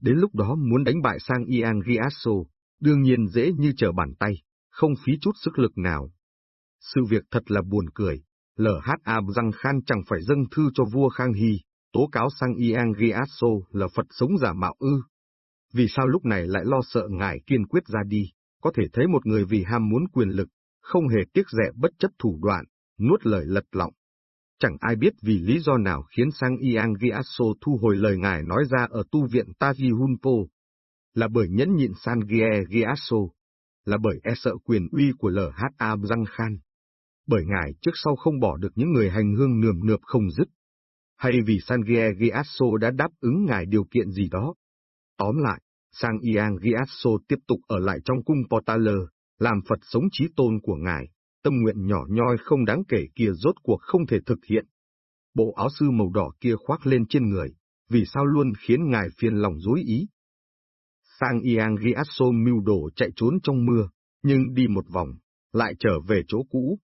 Đến lúc đó muốn đánh bại Sang Iang Giasso, đương nhiên dễ như trở bàn tay, không phí chút sức lực nào. Sự việc thật là buồn cười, LHA Giang Khan chẳng phải dâng thư cho vua Khang Hy, tố cáo sang Iang Giasso là Phật sống giả mạo ư. Vì sao lúc này lại lo sợ ngài kiên quyết ra đi, có thể thấy một người vì ham muốn quyền lực, không hề tiếc rẻ bất chấp thủ đoạn, nuốt lời lật lọng. Chẳng ai biết vì lý do nào khiến sang Yang Giaso thu hồi lời ngài nói ra ở tu viện Taji Hunpo. Là bởi nhẫn nhịn San Gie Giaso. là bởi e sợ quyền uy của LHA Giang Khan. Bởi ngài trước sau không bỏ được những người hành hương nườm nượp không dứt. Hay vì Sangie Giaso đã đáp ứng ngài điều kiện gì đó. Tóm lại, Sang Yang Giaso tiếp tục ở lại trong cung Potaler, làm Phật sống trí tôn của ngài, tâm nguyện nhỏ nhoi không đáng kể kia rốt cuộc không thể thực hiện. Bộ áo sư màu đỏ kia khoác lên trên người, vì sao luôn khiến ngài phiền lòng dối ý. Sang Iang Giasso mưu đồ chạy trốn trong mưa, nhưng đi một vòng, lại trở về chỗ cũ.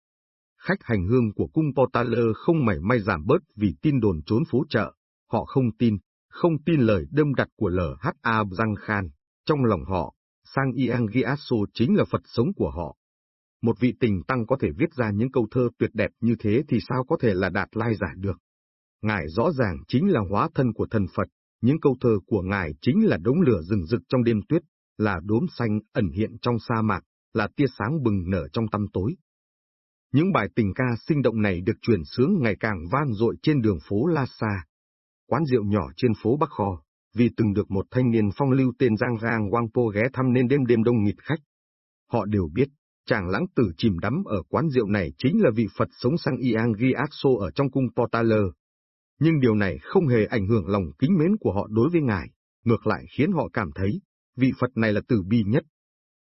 Khách hành hương của cung Portaler không mảy may giảm bớt vì tin đồn trốn phố chợ, họ không tin, không tin lời đâm đặt của LHA Giang Khan, trong lòng họ, Sang Iang Giasso chính là Phật sống của họ. Một vị tình tăng có thể viết ra những câu thơ tuyệt đẹp như thế thì sao có thể là đạt lai giả được. Ngài rõ ràng chính là hóa thân của thần Phật, những câu thơ của Ngài chính là đống lửa rừng rực trong đêm tuyết, là đốm xanh ẩn hiện trong sa mạc, là tia sáng bừng nở trong tăm tối. Những bài tình ca sinh động này được truyền sướng ngày càng vang dội trên đường phố Lhasa, quán rượu nhỏ trên phố Bắc Kho, vì từng được một thanh niên phong lưu tên Giang Giang Wang Po ghé thăm nên đêm đêm đông nghịt khách. Họ đều biết, chàng lãng tử chìm đắm ở quán rượu này chính là vị Phật sống sang Iang Giaxo ở trong cung Portaler. Nhưng điều này không hề ảnh hưởng lòng kính mến của họ đối với ngài, ngược lại khiến họ cảm thấy, vị Phật này là tử bi nhất.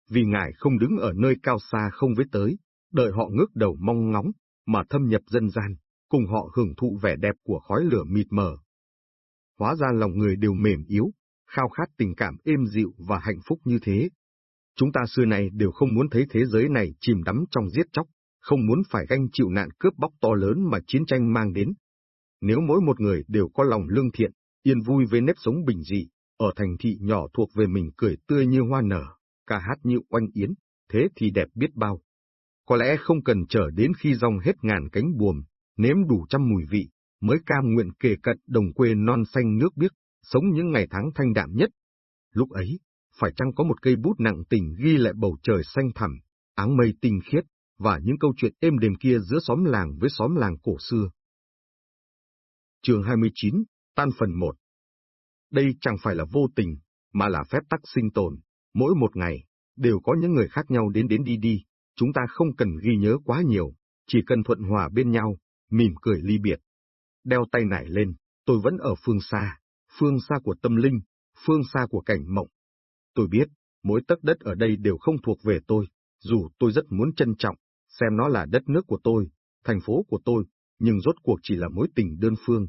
Vì ngài không đứng ở nơi cao xa không với tới, đợi họ ngước đầu mong ngóng, mà thâm nhập dân gian, cùng họ hưởng thụ vẻ đẹp của khói lửa mịt mờ. Hóa ra lòng người đều mềm yếu, khao khát tình cảm êm dịu và hạnh phúc như thế. Chúng ta xưa này đều không muốn thấy thế giới này chìm đắm trong giết chóc, không muốn phải ganh chịu nạn cướp bóc to lớn mà chiến tranh mang đến. Nếu mỗi một người đều có lòng lương thiện, yên vui với nếp sống bình dị, ở thành thị nhỏ thuộc về mình cười tươi như hoa nở, ca hát như oanh yến, thế thì đẹp biết bao. Có lẽ không cần chờ đến khi rong hết ngàn cánh buồm, nếm đủ trăm mùi vị, mới cam nguyện kề cận đồng quê non xanh nước biếc, sống những ngày tháng thanh đạm nhất. Lúc ấy, phải chăng có một cây bút nặng tình ghi lại bầu trời xanh thẳm, áng mây tinh khiết, và những câu chuyện êm đềm kia giữa xóm làng với xóm làng cổ xưa. Trường 29, tan phần 1 Đây chẳng phải là vô tình, mà là phép tắc sinh tồn. Mỗi một ngày, đều có những người khác nhau đến đến đi đi, chúng ta không cần ghi nhớ quá nhiều, chỉ cần thuận hòa bên nhau, mỉm cười ly biệt. Đeo tay nải lên, tôi vẫn ở phương xa, phương xa của tâm linh, phương xa của cảnh mộng. Tôi biết, mỗi tấc đất ở đây đều không thuộc về tôi, dù tôi rất muốn trân trọng, xem nó là đất nước của tôi, thành phố của tôi, nhưng rốt cuộc chỉ là mối tình đơn phương.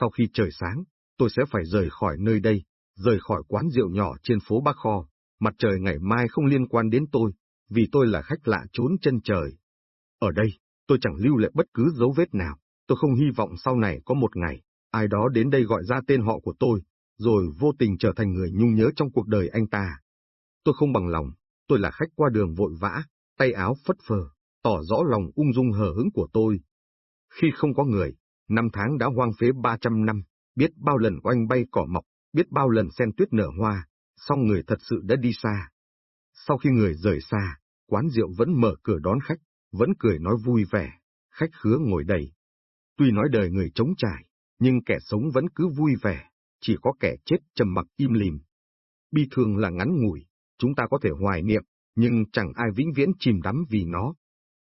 Sau khi trời sáng, tôi sẽ phải rời khỏi nơi đây, rời khỏi quán rượu nhỏ trên phố Bắc Kho, mặt trời ngày mai không liên quan đến tôi, vì tôi là khách lạ trốn chân trời. Ở đây, tôi chẳng lưu lại bất cứ dấu vết nào, tôi không hy vọng sau này có một ngày, ai đó đến đây gọi ra tên họ của tôi, rồi vô tình trở thành người nhung nhớ trong cuộc đời anh ta. Tôi không bằng lòng, tôi là khách qua đường vội vã, tay áo phất phơ, tỏ rõ lòng ung dung hờ hững của tôi. Khi không có người, năm tháng đã hoang phế 300 năm, biết bao lần oanh bay cỏ mọc, biết bao lần sen tuyết nở hoa, song người thật sự đã đi xa. Sau khi người rời xa, quán rượu vẫn mở cửa đón khách, vẫn cười nói vui vẻ, khách khứa ngồi đầy. Tuy nói đời người trống trải, nhưng kẻ sống vẫn cứ vui vẻ, chỉ có kẻ chết trầm mặc im lìm. Bi thương là ngắn ngủi, chúng ta có thể hoài niệm, nhưng chẳng ai vĩnh viễn chìm đắm vì nó.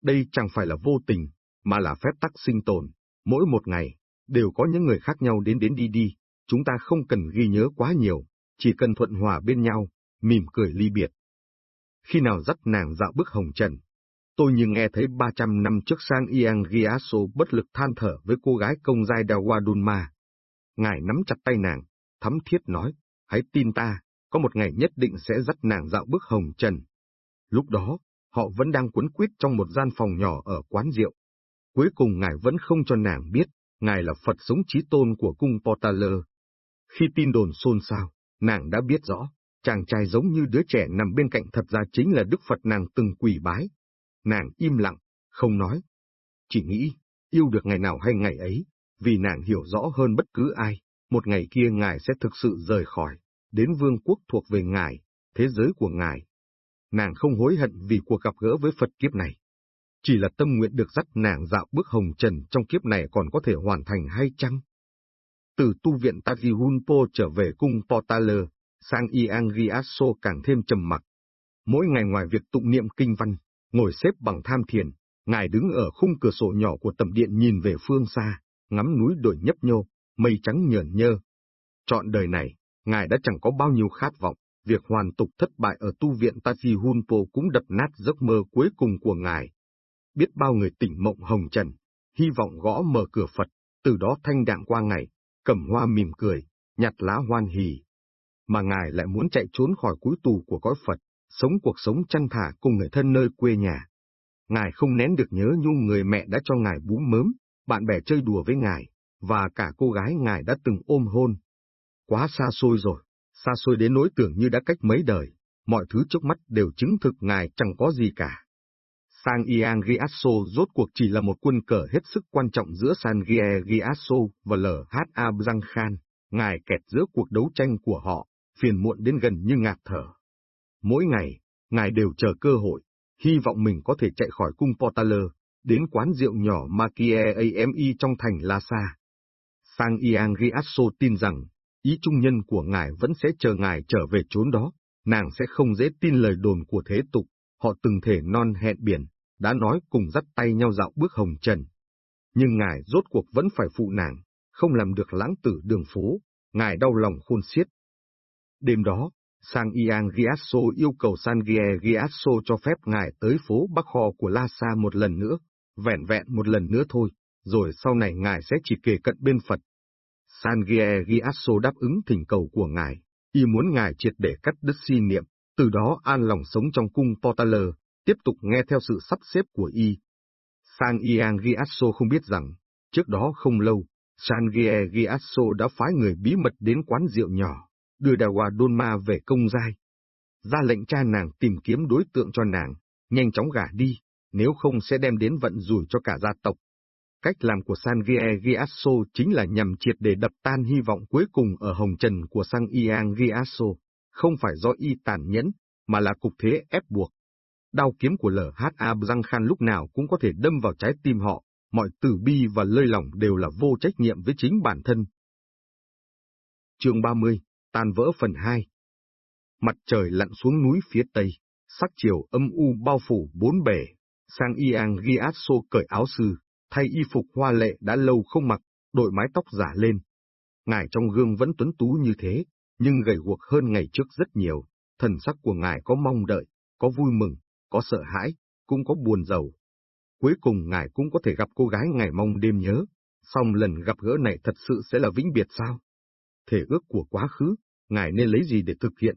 Đây chẳng phải là vô tình, mà là phép tắc sinh tồn. Mỗi một ngày, đều có những người khác nhau đến đến đi đi, chúng ta không cần ghi nhớ quá nhiều, chỉ cần thuận hòa bên nhau, mỉm cười ly biệt. Khi nào dắt nàng dạo bước hồng trần, tôi như nghe thấy 300 năm trước sang Iang Giaso bất lực than thở với cô gái công giai Dawadunma. Ngài nắm chặt tay nàng, thắm thiết nói, hãy tin ta, có một ngày nhất định sẽ dắt nàng dạo bước hồng trần. Lúc đó, họ vẫn đang cuốn quýt trong một gian phòng nhỏ ở quán rượu. Cuối cùng ngài vẫn không cho nàng biết, ngài là Phật sống trí tôn của cung Portaler. Khi tin đồn xôn xao, nàng đã biết rõ, chàng trai giống như đứa trẻ nằm bên cạnh thật ra chính là Đức Phật nàng từng quỳ bái. Nàng im lặng, không nói. Chỉ nghĩ, yêu được ngày nào hay ngày ấy, vì nàng hiểu rõ hơn bất cứ ai, một ngày kia ngài sẽ thực sự rời khỏi, đến vương quốc thuộc về ngài, thế giới của ngài. Nàng không hối hận vì cuộc gặp gỡ với Phật kiếp này. Chỉ là tâm nguyện được dắt nàng dạo bước hồng trần trong kiếp này còn có thể hoàn thành hay chăng? Từ tu viện Tajihunpo trở về cung Potaler, sang Iangriasso càng thêm trầm mặc. Mỗi ngày ngoài việc tụng niệm kinh văn, ngồi xếp bằng tham thiền, ngài đứng ở khung cửa sổ nhỏ của tầm điện nhìn về phương xa, ngắm núi đồi nhấp nhô, mây trắng nhờn nhơ. Chọn đời này, ngài đã chẳng có bao nhiêu khát vọng, việc hoàn tục thất bại ở tu viện Tajihunpo cũng đập nát giấc mơ cuối cùng của ngài. Biết bao người tỉnh mộng hồng trần, hy vọng gõ mở cửa Phật, từ đó thanh đạm qua ngày, cầm hoa mỉm cười, nhặt lá hoan hỉ. Mà ngài lại muốn chạy trốn khỏi cúi tù của cõi Phật, sống cuộc sống chăn thả cùng người thân nơi quê nhà. Ngài không nén được nhớ nhung người mẹ đã cho ngài bú mớm, bạn bè chơi đùa với ngài, và cả cô gái ngài đã từng ôm hôn. Quá xa xôi rồi, xa xôi đến nỗi tưởng như đã cách mấy đời, mọi thứ trước mắt đều chứng thực ngài chẳng có gì cả. Sang Iang Giasso rốt cuộc chỉ là một quân cờ hết sức quan trọng giữa San Giasso và LHA Giang Khan, ngài kẹt giữa cuộc đấu tranh của họ, phiền muộn đến gần như ngạt thở. Mỗi ngày, ngài đều chờ cơ hội, hy vọng mình có thể chạy khỏi cung Portaler, đến quán rượu nhỏ Makie AMI trong thành Lhasa. Sang Iang Giasso tin rằng, ý trung nhân của ngài vẫn sẽ chờ ngài trở về chốn đó, nàng sẽ không dễ tin lời đồn của thế tục, họ từng thể non hẹn biển, đã nói cùng dắt tay nhau dạo bước hồng trần. Nhưng ngài rốt cuộc vẫn phải phụ nàng, không làm được lãng tử đường phố, ngài đau lòng khôn xiết. Đêm đó, Sang Iang Giasso yêu cầu San Giasso cho phép ngài tới phố Bắc Kho của Lhasa một lần nữa, vẹn vẹn một lần nữa thôi, rồi sau này ngài sẽ chỉ kề cận bên Phật. San Giasso đáp ứng thỉnh cầu của ngài, y muốn ngài triệt để cắt đứt si niệm, từ đó an lòng sống trong cung Portaler, tiếp tục nghe theo sự sắp xếp của y. San Giasso không biết rằng, trước đó không lâu, San Giasso đã phái người bí mật đến quán rượu nhỏ, đưa Dawa Donma về công giai. Ra lệnh cha nàng tìm kiếm đối tượng cho nàng, nhanh chóng gả đi, nếu không sẽ đem đến vận rủi cho cả gia tộc. Cách làm của San Giasso chính là nhằm triệt để đập tan hy vọng cuối cùng ở hồng trần của Sang Iang Giasso, không phải do y tàn nhẫn, mà là cục thế ép buộc. Đao kiếm của LHA Giang Khan lúc nào cũng có thể đâm vào trái tim họ, mọi tử bi và lơi lỏng đều là vô trách nhiệm với chính bản thân. Chương 30, tàn vỡ phần 2 Mặt trời lặn xuống núi phía tây, sắc chiều âm u bao phủ bốn bể, sang Iang Giasso cởi áo sư, thay y phục hoa lệ đã lâu không mặc, đội mái tóc giả lên. Ngài trong gương vẫn tuấn tú như thế, nhưng gầy guộc hơn ngày trước rất nhiều, thần sắc của ngài có mong đợi, có vui mừng, có sợ hãi, cũng có buồn giàu. Cuối cùng ngài cũng có thể gặp cô gái ngài mong đêm nhớ, song lần gặp gỡ này thật sự sẽ là vĩnh biệt sao? Thể ước của quá khứ, ngài nên lấy gì để thực hiện?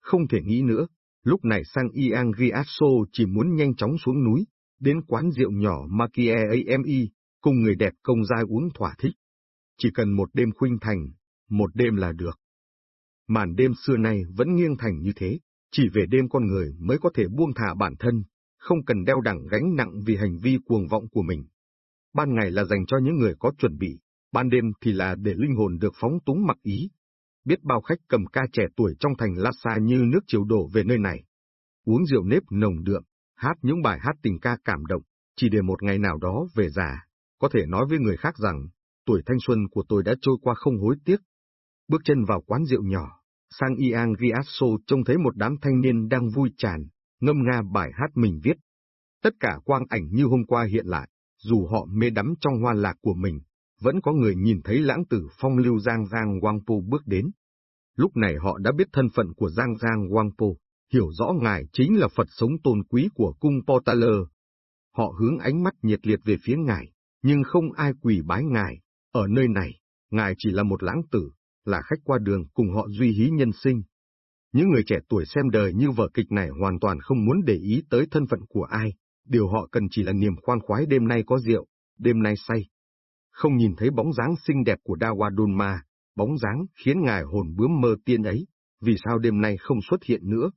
Không thể nghĩ nữa, lúc này sang Iang Riasso chỉ muốn nhanh chóng xuống núi, đến quán rượu nhỏ Makie AMI, cùng người đẹp công gia uống thỏa thích. Chỉ cần một đêm khuynh thành, một đêm là được. Màn đêm xưa nay vẫn nghiêng thành như thế, chỉ về đêm con người mới có thể buông thả bản thân, không cần đeo đẳng gánh nặng vì hành vi cuồng vọng của mình. Ban ngày là dành cho những người có chuẩn bị, ban đêm thì là để linh hồn được phóng túng mặc ý. Biết bao khách cầm ca trẻ tuổi trong thành Lhasa như nước chiều đổ về nơi này. Uống rượu nếp nồng đượm, hát những bài hát tình ca cảm động, chỉ để một ngày nào đó về già, có thể nói với người khác rằng, tuổi thanh xuân của tôi đã trôi qua không hối tiếc. Bước chân vào quán rượu nhỏ, sang Iang Riasso trông thấy một đám thanh niên đang vui tràn, ngâm nga bài hát mình viết. Tất cả quang ảnh như hôm qua hiện lại, dù họ mê đắm trong hoa lạc của mình, vẫn có người nhìn thấy lãng tử phong lưu Giang Giang Wang Po bước đến. Lúc này họ đã biết thân phận của Giang Giang Wang Po, hiểu rõ ngài chính là Phật sống tôn quý của cung potaler. Họ hướng ánh mắt nhiệt liệt về phía ngài, nhưng không ai quỳ bái ngài. Ở nơi này, ngài chỉ là một lãng tử, là khách qua đường cùng họ duy hí nhân sinh. Những người trẻ tuổi xem đời như vở kịch này hoàn toàn không muốn để ý tới thân phận của ai, điều họ cần chỉ là niềm khoan khoái đêm nay có rượu, đêm nay say. Không nhìn thấy bóng dáng xinh đẹp của Dawadunma, bóng dáng khiến ngài hồn bướm mơ tiên ấy, vì sao đêm nay không xuất hiện nữa?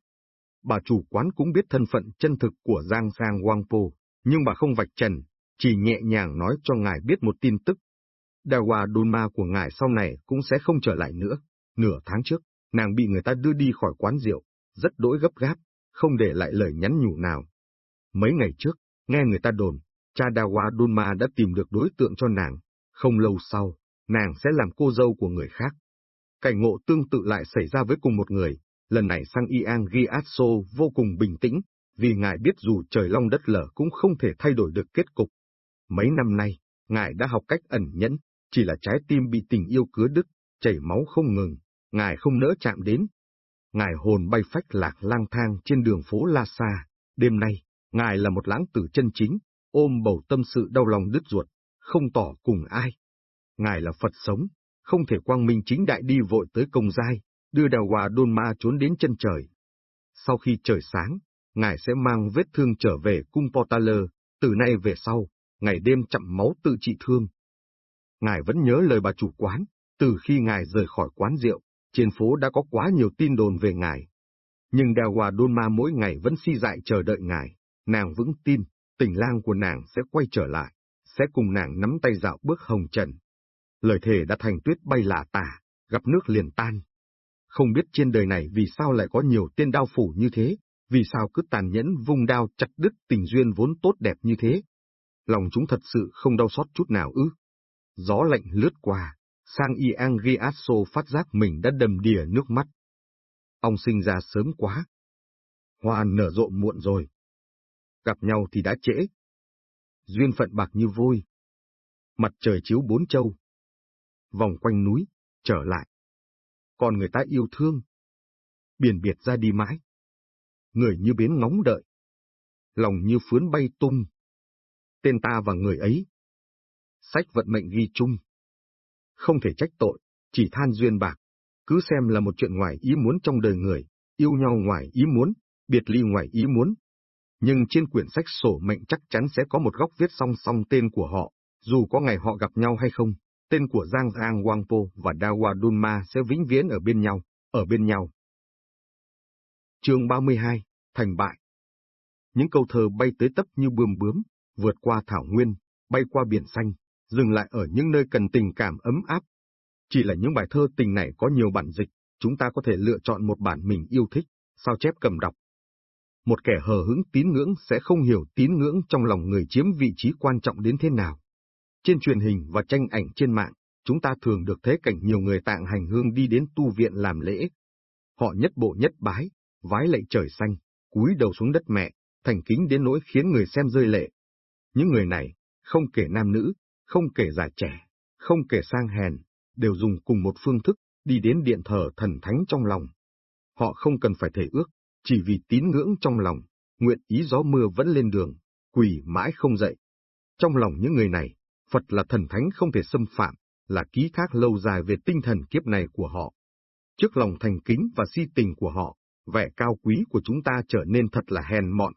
Bà chủ quán cũng biết thân phận chân thực của Giang Sang Wangpo, nhưng bà không vạch trần, chỉ nhẹ nhàng nói cho ngài biết một tin tức. Dawadunma của ngài sau này cũng sẽ không trở lại nữa. Nửa tháng trước, nàng bị người ta đưa đi khỏi quán rượu, rất đỗi gấp gáp, không để lại lời nhắn nhủ nào. Mấy ngày trước, nghe người ta đồn, cha Dawadunma đã tìm được đối tượng cho nàng, không lâu sau, nàng sẽ làm cô dâu của người khác. Cảnh ngộ tương tự lại xảy ra với cùng một người, lần này sang Iang Giatso vô cùng bình tĩnh, vì ngài biết dù trời long đất lở cũng không thể thay đổi được kết cục. Mấy năm nay, ngài đã học cách ẩn nhẫn, chỉ là trái tim bị tình yêu cứa đứt, chảy máu không ngừng, ngài không nỡ chạm đến. Ngài hồn bay phách lạc lang thang trên đường phố La Sa, đêm nay, ngài là một lãng tử chân chính, ôm bầu tâm sự đau lòng đứt ruột, không tỏ cùng ai. Ngài là Phật sống, không thể quang minh chính đại đi vội tới công giai, đưa đào hòa đôn ma trốn đến chân trời. Sau khi trời sáng, ngài sẽ mang vết thương trở về cung Portaler, từ nay về sau, ngày đêm chậm máu tự trị thương. Ngài vẫn nhớ lời bà chủ quán, từ khi ngài rời khỏi quán rượu, trên phố đã có quá nhiều tin đồn về ngài. Nhưng đào hòa đôn ma mỗi ngày vẫn si dại chờ đợi ngài, nàng vững tin, tình lang của nàng sẽ quay trở lại, sẽ cùng nàng nắm tay dạo bước hồng trần. Lời thề đã thành tuyết bay lả tả, gặp nước liền tan. Không biết trên đời này vì sao lại có nhiều tên đao phủ như thế, vì sao cứ tàn nhẫn vung đao chặt đứt tình duyên vốn tốt đẹp như thế. Lòng chúng thật sự không đau xót chút nào ư. Gió lạnh lướt qua, sang Iang Giasso phát giác mình đã đầm đìa nước mắt. Ông sinh ra sớm quá. Hoa nở rộ muộn rồi. Gặp nhau thì đã trễ. Duyên phận bạc như vôi. Mặt trời chiếu bốn châu. Vòng quanh núi, trở lại còn người ta yêu thương. Biển biệt ra đi mãi. Người như biến ngóng đợi. Lòng như phướn bay tung. Tên ta và người ấy. Sách vận mệnh ghi chung. Không thể trách tội, chỉ than duyên bạc. Cứ xem là một chuyện ngoài ý muốn trong đời người, yêu nhau ngoài ý muốn, biệt ly ngoài ý muốn. Nhưng trên quyển sách sổ mệnh chắc chắn sẽ có một góc viết song song tên của họ, dù có ngày họ gặp nhau hay không tên của Giang Giang Wangpo và Dawa Dunma sẽ vĩnh viễn ở bên nhau, ở bên nhau. Chương 32, Thành bại Những câu thơ bay tới tấp như bươm bướm, vượt qua thảo nguyên, bay qua biển xanh, dừng lại ở những nơi cần tình cảm ấm áp. Chỉ là những bài thơ tình này có nhiều bản dịch, chúng ta có thể lựa chọn một bản mình yêu thích, sao chép cầm đọc. Một kẻ hờ hững tín ngưỡng sẽ không hiểu tín ngưỡng trong lòng người chiếm vị trí quan trọng đến thế nào. Trên truyền hình và tranh ảnh trên mạng, chúng ta thường được thấy cảnh nhiều người tạng hành hương đi đến tu viện làm lễ. Họ nhất bộ nhất bái, vái lạy trời xanh, cúi đầu xuống đất mẹ, thành kính đến nỗi khiến người xem rơi lệ. Những người này, không kể nam nữ, không kể già trẻ, không kể sang hèn, đều dùng cùng một phương thức, đi đến điện thờ thần thánh trong lòng. Họ không cần phải thể ước, chỉ vì tín ngưỡng trong lòng, nguyện ý gió mưa vẫn lên đường, quỳ mãi không dậy. Trong lòng những người này, Phật là thần thánh không thể xâm phạm, là ký thác lâu dài về tinh thần kiếp này của họ. Trước lòng thành kính và si tình của họ, vẻ cao quý của chúng ta trở nên thật là hèn mọn.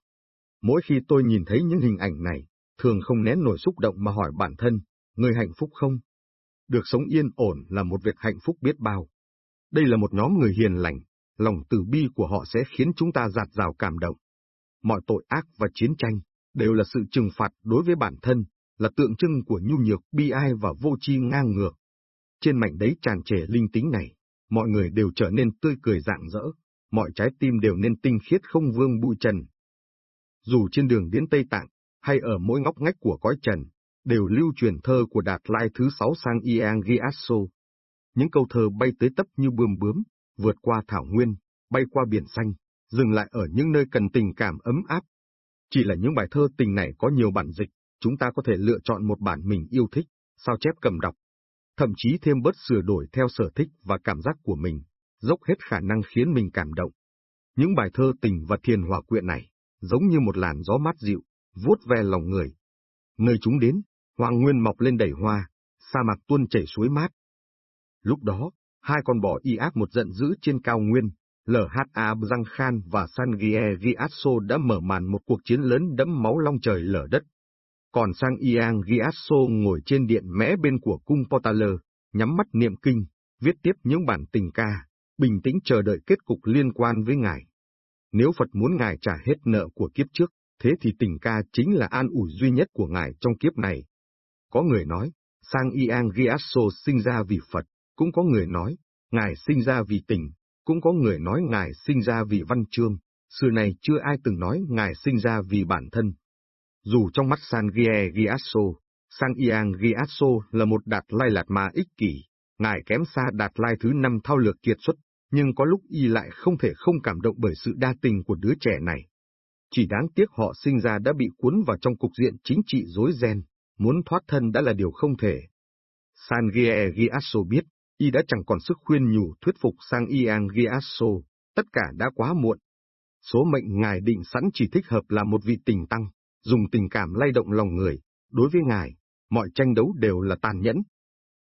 Mỗi khi tôi nhìn thấy những hình ảnh này, thường không nén nổi xúc động mà hỏi bản thân, người hạnh phúc không? Được sống yên ổn là một việc hạnh phúc biết bao. Đây là một nhóm người hiền lành, lòng từ bi của họ sẽ khiến chúng ta giạt rào cảm động. Mọi tội ác và chiến tranh đều là sự trừng phạt đối với bản thân, là tượng trưng của nhu nhược, bi ai và vô tri ngang ngược. Trên mảnh đấy tràn trề linh tính này, mọi người đều trở nên tươi cười rạng rỡ, mọi trái tim đều nên tinh khiết không vương bụi trần. Dù trên đường đến Tây Tạng, hay ở mỗi ngóc ngách của cõi trần, đều lưu truyền thơ của Đạt Lai thứ sáu sang Iang Giasso. Những câu thơ bay tới tấp như bươm bướm, vượt qua thảo nguyên, bay qua biển xanh, dừng lại ở những nơi cần tình cảm ấm áp. Chỉ là những bài thơ tình này có nhiều bản dịch, chúng ta có thể lựa chọn một bản mình yêu thích, sao chép cầm đọc. Thậm chí thêm bớt sửa đổi theo sở thích và cảm giác của mình, dốc hết khả năng khiến mình cảm động. Những bài thơ tình và thiền hòa quyện này, giống như một làn gió mát dịu, vuốt ve lòng người. Nơi chúng đến, hoàng nguyên mọc lên đầy hoa, sa mạc tuôn chảy suối mát. Lúc đó, hai con bò y ác một giận dữ trên cao nguyên, LHA Bzang Khan và Sangie Giasso đã mở màn một cuộc chiến lớn đẫm máu long trời lở đất. Còn sang Iang Giasso ngồi trên điện mẽ bên của cung Portaler, nhắm mắt niệm kinh, viết tiếp những bản tình ca, bình tĩnh chờ đợi kết cục liên quan với ngài. Nếu Phật muốn ngài trả hết nợ của kiếp trước, thế thì tình ca chính là an ủi duy nhất của ngài trong kiếp này. Có người nói, Sang Iang Giasso sinh ra vì Phật, cũng có người nói, ngài sinh ra vì tình, cũng có người nói ngài sinh ra vì văn chương, xưa này chưa ai từng nói ngài sinh ra vì bản thân. Dù trong mắt San Gie Giasso, San Iang Giasso là một đạt lai lạt mà ích kỷ, ngài kém xa đạt lai thứ năm thao lược kiệt xuất, nhưng có lúc y lại không thể không cảm động bởi sự đa tình của đứa trẻ này. Chỉ đáng tiếc họ sinh ra đã bị cuốn vào trong cục diện chính trị rối ren, muốn thoát thân đã là điều không thể. San Gie Giasso biết, y đã chẳng còn sức khuyên nhủ thuyết phục sang Iang Giasso, tất cả đã quá muộn. Số mệnh ngài định sẵn chỉ thích hợp là một vị tình tăng, dùng tình cảm lay động lòng người, đối với ngài, mọi tranh đấu đều là tàn nhẫn.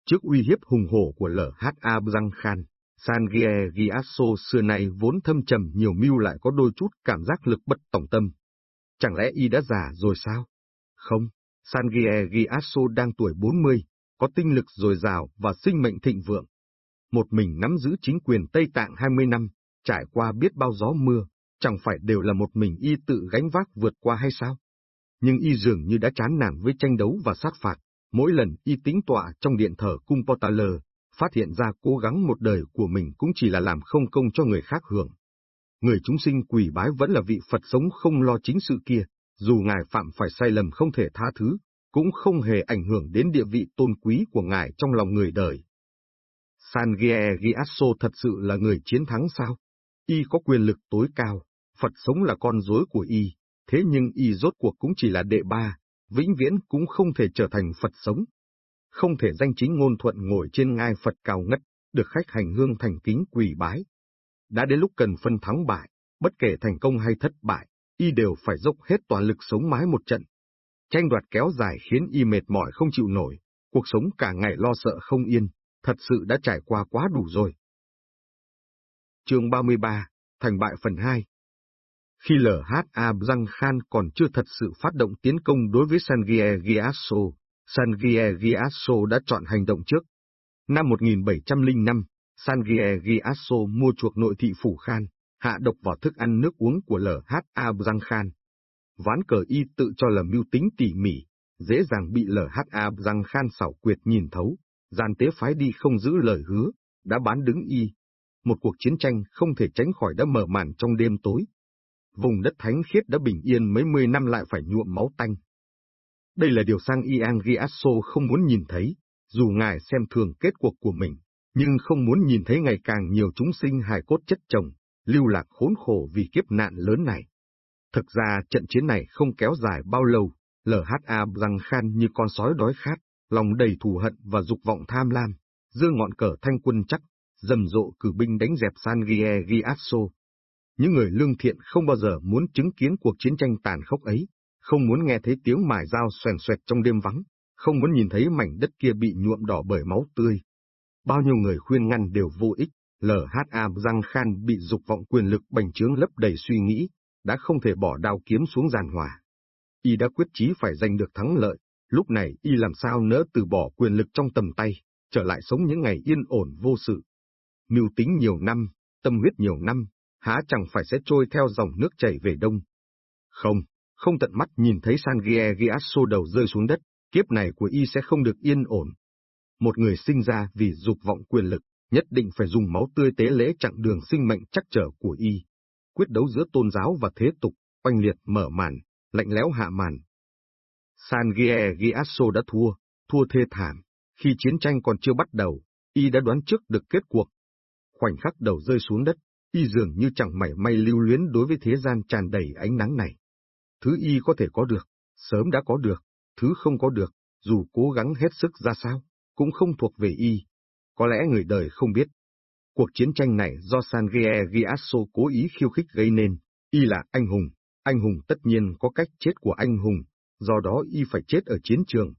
Trước uy hiếp hùng hổ của LHA Giang Khan, Sangie Giasso xưa nay vốn thâm trầm nhiều mưu lại có đôi chút cảm giác lực bất tổng tâm. Chẳng lẽ y đã già rồi sao? Không, Sangie Giasso đang tuổi 40, có tinh lực dồi dào và sinh mệnh thịnh vượng. Một mình nắm giữ chính quyền Tây Tạng 20 năm, trải qua biết bao gió mưa, chẳng phải đều là một mình y tự gánh vác vượt qua hay sao? Nhưng y dường như đã chán nản với tranh đấu và sát phạt, mỗi lần y tính tọa trong điện thờ cung Potala, phát hiện ra cố gắng một đời của mình cũng chỉ là làm không công cho người khác hưởng. Người chúng sinh quỷ bái vẫn là vị Phật sống không lo chính sự kia, dù Ngài phạm phải sai lầm không thể tha thứ, cũng không hề ảnh hưởng đến địa vị tôn quý của Ngài trong lòng người đời. Sangie Giasso thật sự là người chiến thắng sao? Y có quyền lực tối cao, Phật sống là con rối của Y, thế nhưng Y rốt cuộc cũng chỉ là đệ ba, vĩnh viễn cũng không thể trở thành Phật sống. Không thể danh chính ngôn thuận ngồi trên ngai Phật cao ngất, được khách hành hương thành kính quỳ bái. Đã đến lúc cần phân thắng bại, bất kể thành công hay thất bại, Y đều phải dốc hết toàn lực sống mái một trận, Tranh đoạt kéo dài khiến y mệt mỏi không chịu nổi, cuộc sống cả ngày lo sợ không yên, thật sự đã trải qua quá đủ rồi. chương 33, Thành bại phần 2 Khi LHA Giang Khan còn chưa thật sự phát động tiến công đối với Sangie Giasso, Sangie Giasso đã chọn hành động trước. Năm 1705, Sangie Giasso mua chuộc nội thị Phủ Khan, hạ độc vào thức ăn nước uống của LHA Giang Khan ván cờ y tự cho là mưu tính tỉ mỉ, dễ dàng bị LHA răng khan xảo quyệt nhìn thấu, gian tế phái đi không giữ lời hứa, đã bán đứng y. một cuộc chiến tranh không thể tránh khỏi đã mở màn trong đêm tối. Vùng đất thánh khiết đã bình yên mấy mươi năm lại phải nhuộm máu tanh. Đây là điều sang Iang Giasso không muốn nhìn thấy, dù ngài xem thường kết cuộc của mình, nhưng không muốn nhìn thấy ngày càng nhiều chúng sinh hài cốt chất chồng, lưu lạc khốn khổ vì kiếp nạn lớn này. Thực ra trận chiến này không kéo dài bao lâu, LHA răng khan như con sói đói khát, lòng đầy thù hận và dục vọng tham lam, dương ngọn cờ thanh quân chắc, rầm rộ cử binh đánh dẹp San Gie Giasso. Những người lương thiện không bao giờ muốn chứng kiến cuộc chiến tranh tàn khốc ấy, không muốn nghe thấy tiếng mài dao xoèn xoẹt trong đêm vắng, không muốn nhìn thấy mảnh đất kia bị nhuộm đỏ bởi máu tươi. Bao nhiêu người khuyên ngăn đều vô ích, LHA Giang Khan bị dục vọng quyền lực bành trướng lấp đầy suy nghĩ, đã không thể bỏ đao kiếm xuống giàn hòa. Y đã quyết chí phải giành được thắng lợi, lúc này Y làm sao nỡ từ bỏ quyền lực trong tầm tay, trở lại sống những ngày yên ổn vô sự. Mưu tính nhiều năm, tâm huyết nhiều năm, há chẳng phải sẽ trôi theo dòng nước chảy về đông. Không, không tận mắt nhìn thấy San Gie Giasso đầu rơi xuống đất, kiếp này của Y sẽ không được yên ổn. Một người sinh ra vì dục vọng quyền lực, nhất định phải dùng máu tươi tế lễ chặng đường sinh mệnh chắc trở của Y quyết đấu giữa tôn giáo và thế tục, oanh liệt mở màn, lạnh lẽo hạ màn. San Gie Giasso đã thua, thua thê thảm, khi chiến tranh còn chưa bắt đầu, y đã đoán trước được kết cuộc. Khoảnh khắc đầu rơi xuống đất, y dường như chẳng mảy may lưu luyến đối với thế gian tràn đầy ánh nắng này. Thứ y có thể có được, sớm đã có được, thứ không có được, dù cố gắng hết sức ra sao, cũng không thuộc về y. Có lẽ người đời không biết, Cuộc chiến tranh này do Sangie Giasso cố ý khiêu khích gây nên, y là anh hùng, anh hùng tất nhiên có cách chết của anh hùng, do đó y phải chết ở chiến trường.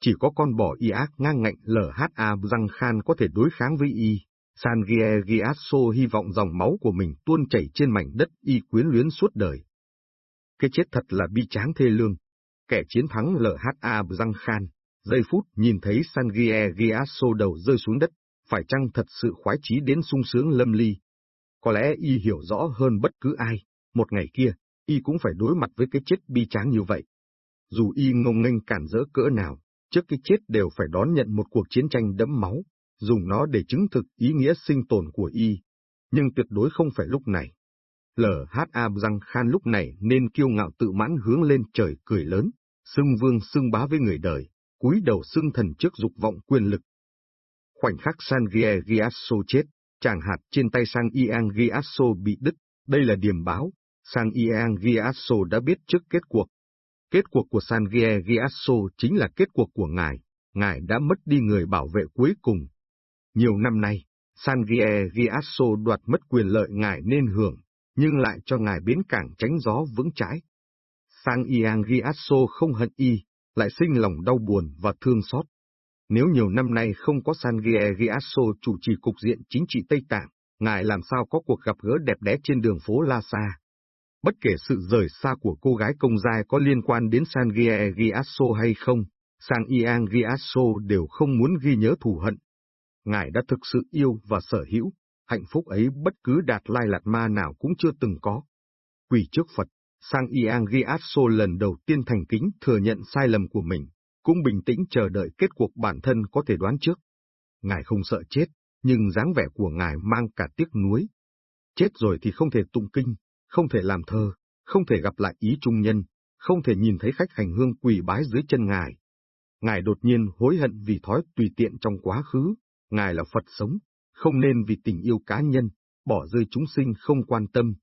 Chỉ có con bò y ác ngang ngạnh LHA răng khan có thể đối kháng với y. Sangie Giasso hy vọng dòng máu của mình tuôn chảy trên mảnh đất y quyến luyến suốt đời. Cái chết thật là bi tráng thê lương. Kẻ chiến thắng LHA răng khan, giây phút nhìn thấy Sangie Giasso đầu rơi xuống đất, phải chăng thật sự khoái chí đến sung sướng lâm ly. Có lẽ y hiểu rõ hơn bất cứ ai, một ngày kia, y cũng phải đối mặt với cái chết bi tráng như vậy. Dù y ngông nghênh cản rỡ cỡ nào, trước cái chết đều phải đón nhận một cuộc chiến tranh đẫm máu, dùng nó để chứng thực ý nghĩa sinh tồn của y. Nhưng tuyệt đối không phải lúc này. L.H.A. răng khan lúc này nên kiêu ngạo tự mãn hướng lên trời cười lớn, xưng vương xưng bá với người đời, cúi đầu xưng thần trước dục vọng quyền lực, Khoảnh khắc Sangie Giasso chết, chàng hạt trên tay Sang Iang Giasso bị đứt, đây là điểm báo, Sang Iang Giasso đã biết trước kết cuộc. Kết cuộc của Sangie Giasso chính là kết cuộc của ngài, ngài đã mất đi người bảo vệ cuối cùng. Nhiều năm nay, Sangie Giasso đoạt mất quyền lợi ngài nên hưởng, nhưng lại cho ngài biến cảng tránh gió vững trái. Sang Iang Giasso không hận y, lại sinh lòng đau buồn và thương xót. Nếu nhiều năm nay không có Sangie Giasso chủ trì cục diện chính trị Tây Tạng, ngài làm sao có cuộc gặp gỡ đẹp đẽ trên đường phố Lhasa? Bất kể sự rời xa của cô gái công giai có liên quan đến Sangie Giasso hay không, Sang Iang Giasso đều không muốn ghi nhớ thù hận. Ngài đã thực sự yêu và sở hữu, hạnh phúc ấy bất cứ đạt lai lạt ma nào cũng chưa từng có. Quỳ trước Phật, Sang Iang Giasso lần đầu tiên thành kính thừa nhận sai lầm của mình cũng bình tĩnh chờ đợi kết cuộc bản thân có thể đoán trước. Ngài không sợ chết, nhưng dáng vẻ của ngài mang cả tiếc nuối. Chết rồi thì không thể tụng kinh, không thể làm thơ, không thể gặp lại ý trung nhân, không thể nhìn thấy khách hành hương quỳ bái dưới chân ngài. Ngài đột nhiên hối hận vì thói tùy tiện trong quá khứ, ngài là Phật sống, không nên vì tình yêu cá nhân, bỏ rơi chúng sinh không quan tâm.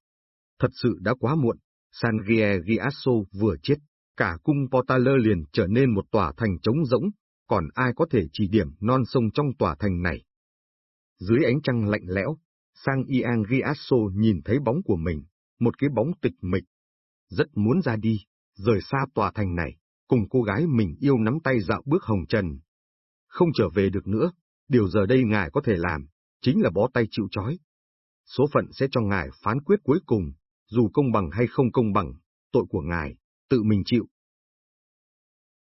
Thật sự đã quá muộn, San Giasso vừa chết, cả cung Portaler liền trở nên một tòa thành trống rỗng, còn ai có thể chỉ điểm non sông trong tòa thành này. Dưới ánh trăng lạnh lẽo, Sang Iang Giasso nhìn thấy bóng của mình, một cái bóng tịch mịch. Rất muốn ra đi, rời xa tòa thành này, cùng cô gái mình yêu nắm tay dạo bước hồng trần. Không trở về được nữa, điều giờ đây ngài có thể làm, chính là bó tay chịu chói. Số phận sẽ cho ngài phán quyết cuối cùng, dù công bằng hay không công bằng, tội của ngài tự mình chịu.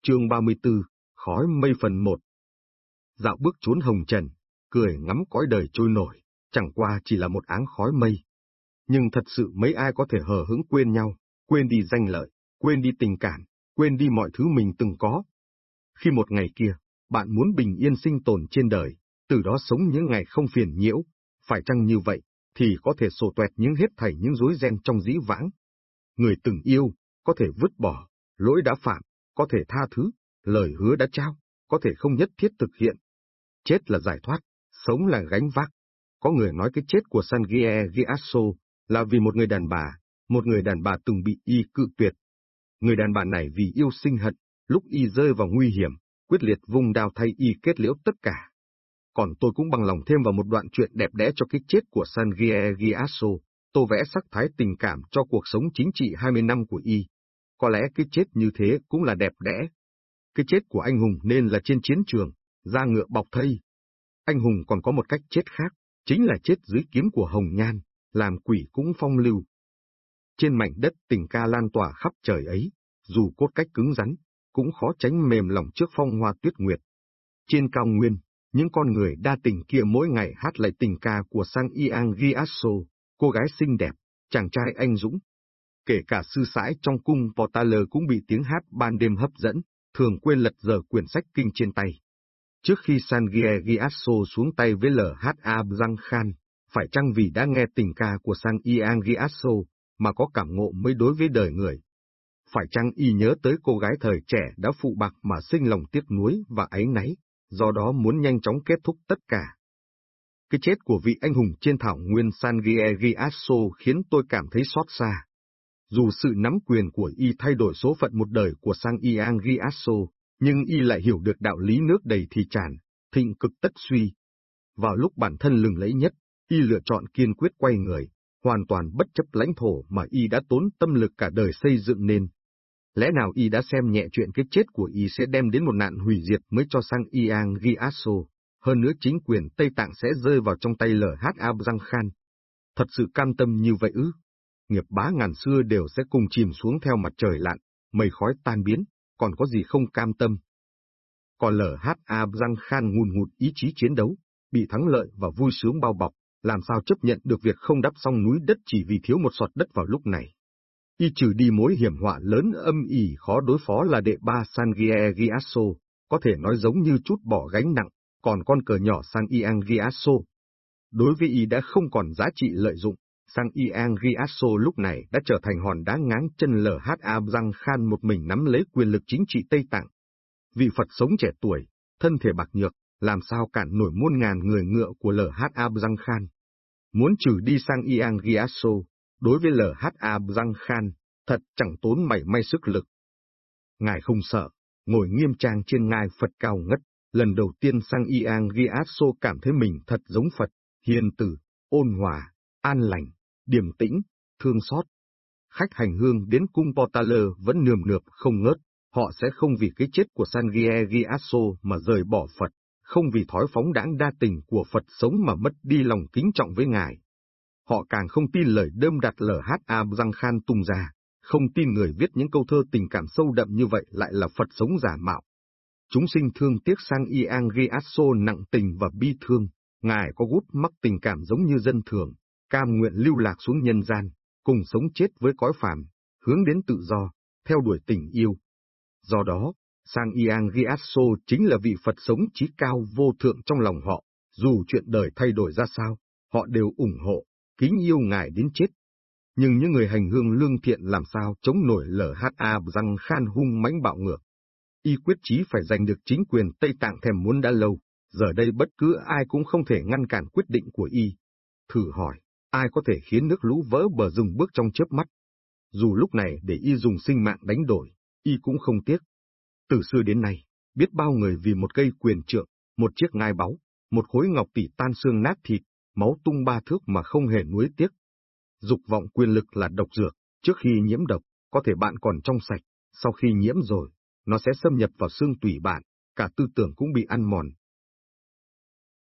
Chương 34, Khói mây phần 1 Dạo bước trốn hồng trần, cười ngắm cõi đời trôi nổi, chẳng qua chỉ là một áng khói mây. Nhưng thật sự mấy ai có thể hờ hững quên nhau, quên đi danh lợi, quên đi tình cảm, quên đi mọi thứ mình từng có. Khi một ngày kia, bạn muốn bình yên sinh tồn trên đời, từ đó sống những ngày không phiền nhiễu, Phải chăng như vậy, thì có thể sổ tuẹt những hết thảy những rối ren trong dĩ vãng. Người từng yêu, có thể vứt bỏ, lỗi đã phạm, có thể tha thứ, lời hứa đã trao, có thể không nhất thiết thực hiện. Chết là giải thoát, sống là gánh vác. Có người nói cái chết của Sangie Giasso là vì một người đàn bà, một người đàn bà từng bị y cự tuyệt. Người đàn bà này vì yêu sinh hận, lúc y rơi vào nguy hiểm, quyết liệt vung đao thay y kết liễu tất cả. Còn tôi cũng bằng lòng thêm vào một đoạn chuyện đẹp đẽ cho cái chết của Sangie Giasso, tô vẽ sắc thái tình cảm cho cuộc sống chính trị 20 năm của y. Có lẽ cái chết như thế cũng là đẹp đẽ. Cái chết của anh hùng nên là trên chiến trường, ra ngựa bọc thây. Anh hùng còn có một cách chết khác, chính là chết dưới kiếm của Hồng Nhan, làm quỷ cũng phong lưu. Trên mảnh đất tình ca lan tỏa khắp trời ấy, dù cốt cách cứng rắn, cũng khó tránh mềm lòng trước phong hoa tuyết nguyệt. Trên cao nguyên, những con người đa tình kia mỗi ngày hát lại tình ca của Sang Iang Giasso, cô gái xinh đẹp, chàng trai anh dũng. Kể cả sư sãi trong cung Potaler cũng bị tiếng hát ban đêm hấp dẫn, thường quên lật giờ quyển sách kinh trên tay. Trước khi Sangie Giasso xuống tay với LHA Giang Khan, phải chăng vì đã nghe tình ca của Sang Iang Giasso, mà có cảm ngộ mới đối với đời người? Phải chăng y nhớ tới cô gái thời trẻ đã phụ bạc mà sinh lòng tiếc nuối và áy náy, do đó muốn nhanh chóng kết thúc tất cả? Cái chết của vị anh hùng trên thảo nguyên San Giasso khiến tôi cảm thấy xót xa. Dù sự nắm quyền của y thay đổi số phận một đời của Sang Iang Giasso, nhưng y lại hiểu được đạo lý nước đầy thì tràn, thịnh cực tất suy. Vào lúc bản thân lừng lẫy nhất, y lựa chọn kiên quyết quay người, hoàn toàn bất chấp lãnh thổ mà y đã tốn tâm lực cả đời xây dựng nên. Lẽ nào y đã xem nhẹ chuyện cái chết của y sẽ đem đến một nạn hủy diệt mới cho sang Iang Giasso, hơn nữa chính quyền Tây Tạng sẽ rơi vào trong tay LHA Giang Khan. Thật sự cam tâm như vậy ư? Nghiệp bá ngàn xưa đều sẽ cùng chìm xuống theo mặt trời lặn, mây khói tan biến, còn có gì không cam tâm. Còn LHA răng Khan ngùn ngụt ý chí chiến đấu, bị thắng lợi và vui sướng bao bọc, làm sao chấp nhận được việc không đắp xong núi đất chỉ vì thiếu một sọt đất vào lúc này. Y trừ đi mối hiểm họa lớn âm ỉ khó đối phó là đệ ba Sangie Giasso, có thể nói giống như chút bỏ gánh nặng, còn con cờ nhỏ Sang Iang Giasso. Đối với Y đã không còn giá trị lợi dụng, Sang Iang Giasso lúc này đã trở thành hòn đá ngáng chân LHA Giang Khan một mình nắm lấy quyền lực chính trị Tây Tạng. Vị Phật sống trẻ tuổi, thân thể bạc nhược, làm sao cản nổi muôn ngàn người ngựa của LHA Giang Khan. Muốn trừ đi sang Iang Giasso, đối với LHA Giang Khan, thật chẳng tốn mảy may sức lực. Ngài không sợ, ngồi nghiêm trang trên ngai Phật cao ngất, lần đầu tiên sang Iang Giasso cảm thấy mình thật giống Phật, hiền tử, ôn hòa, an lành, điềm tĩnh, thương xót. Khách hành hương đến cung Portaler vẫn nườm nượp không ngớt, họ sẽ không vì cái chết của San Giasso mà rời bỏ Phật, không vì thói phóng đãng đa tình của Phật sống mà mất đi lòng kính trọng với Ngài. Họ càng không tin lời đơm đặt LHA Giang Khan tung ra, không tin người viết những câu thơ tình cảm sâu đậm như vậy lại là Phật sống giả mạo. Chúng sinh thương tiếc sang Iang Giasso nặng tình và bi thương, Ngài có gút mắc tình cảm giống như dân thường, cam nguyện lưu lạc xuống nhân gian, cùng sống chết với cõi phàm, hướng đến tự do, theo đuổi tình yêu. Do đó, Sang Yang Gyatso chính là vị Phật sống trí cao vô thượng trong lòng họ, dù chuyện đời thay đổi ra sao, họ đều ủng hộ, kính yêu Ngài đến chết. Nhưng những người hành hương lương thiện làm sao chống nổi LHA răng khan hung mãnh bạo ngược. Y quyết chí phải giành được chính quyền Tây Tạng thèm muốn đã lâu, giờ đây bất cứ ai cũng không thể ngăn cản quyết định của Y. Thử hỏi, ai có thể khiến nước lũ vỡ bờ rừng bước trong chớp mắt? Dù lúc này để Y dùng sinh mạng đánh đổi, Y cũng không tiếc. Từ xưa đến nay, biết bao người vì một cây quyền trượng, một chiếc ngai báu, một khối ngọc tỷ tan xương nát thịt, máu tung ba thước mà không hề nuối tiếc. Dục vọng quyền lực là độc dược, trước khi nhiễm độc, có thể bạn còn trong sạch, sau khi nhiễm rồi, nó sẽ xâm nhập vào xương tủy bạn, cả tư tưởng cũng bị ăn mòn.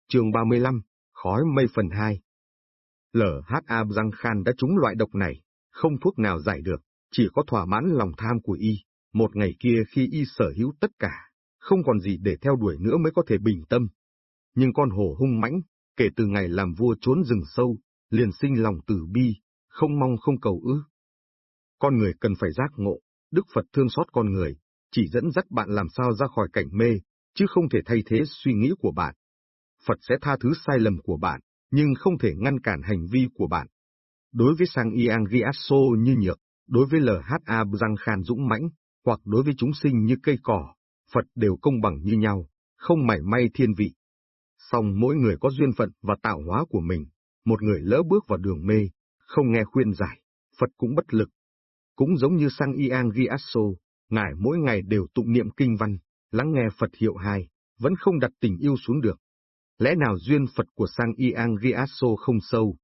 Trường 35, Khói mây phần 2 LHA Giang Khan đã trúng loại độc này, không thuốc nào giải được, chỉ có thỏa mãn lòng tham của y. Một ngày kia khi y sở hữu tất cả, không còn gì để theo đuổi nữa mới có thể bình tâm. Nhưng con hổ hung mãnh, kể từ ngày làm vua trốn rừng sâu, liền sinh lòng tử bi, không mong không cầu ư. Con người cần phải giác ngộ, Đức Phật thương xót con người, chỉ dẫn dắt bạn làm sao ra khỏi cảnh mê, chứ không thể thay thế suy nghĩ của bạn. Phật sẽ tha thứ sai lầm của bạn, nhưng không thể ngăn cản hành vi của bạn. Đối với Sang Yang Riasso như nhược, đối với LHA Giang Khan dũng mãnh, hoặc đối với chúng sinh như cây cỏ, Phật đều công bằng như nhau, không mảy may thiên vị. Song mỗi người có duyên phận và tạo hóa của mình, một người lỡ bước vào đường mê, không nghe khuyên giải, Phật cũng bất lực. Cũng giống như Sang Yang Riasso, Ngài mỗi ngày đều tụng niệm kinh văn, lắng nghe Phật hiệu hài, vẫn không đặt tình yêu xuống được. Lẽ nào duyên Phật của Sang Yang Riasso không sâu,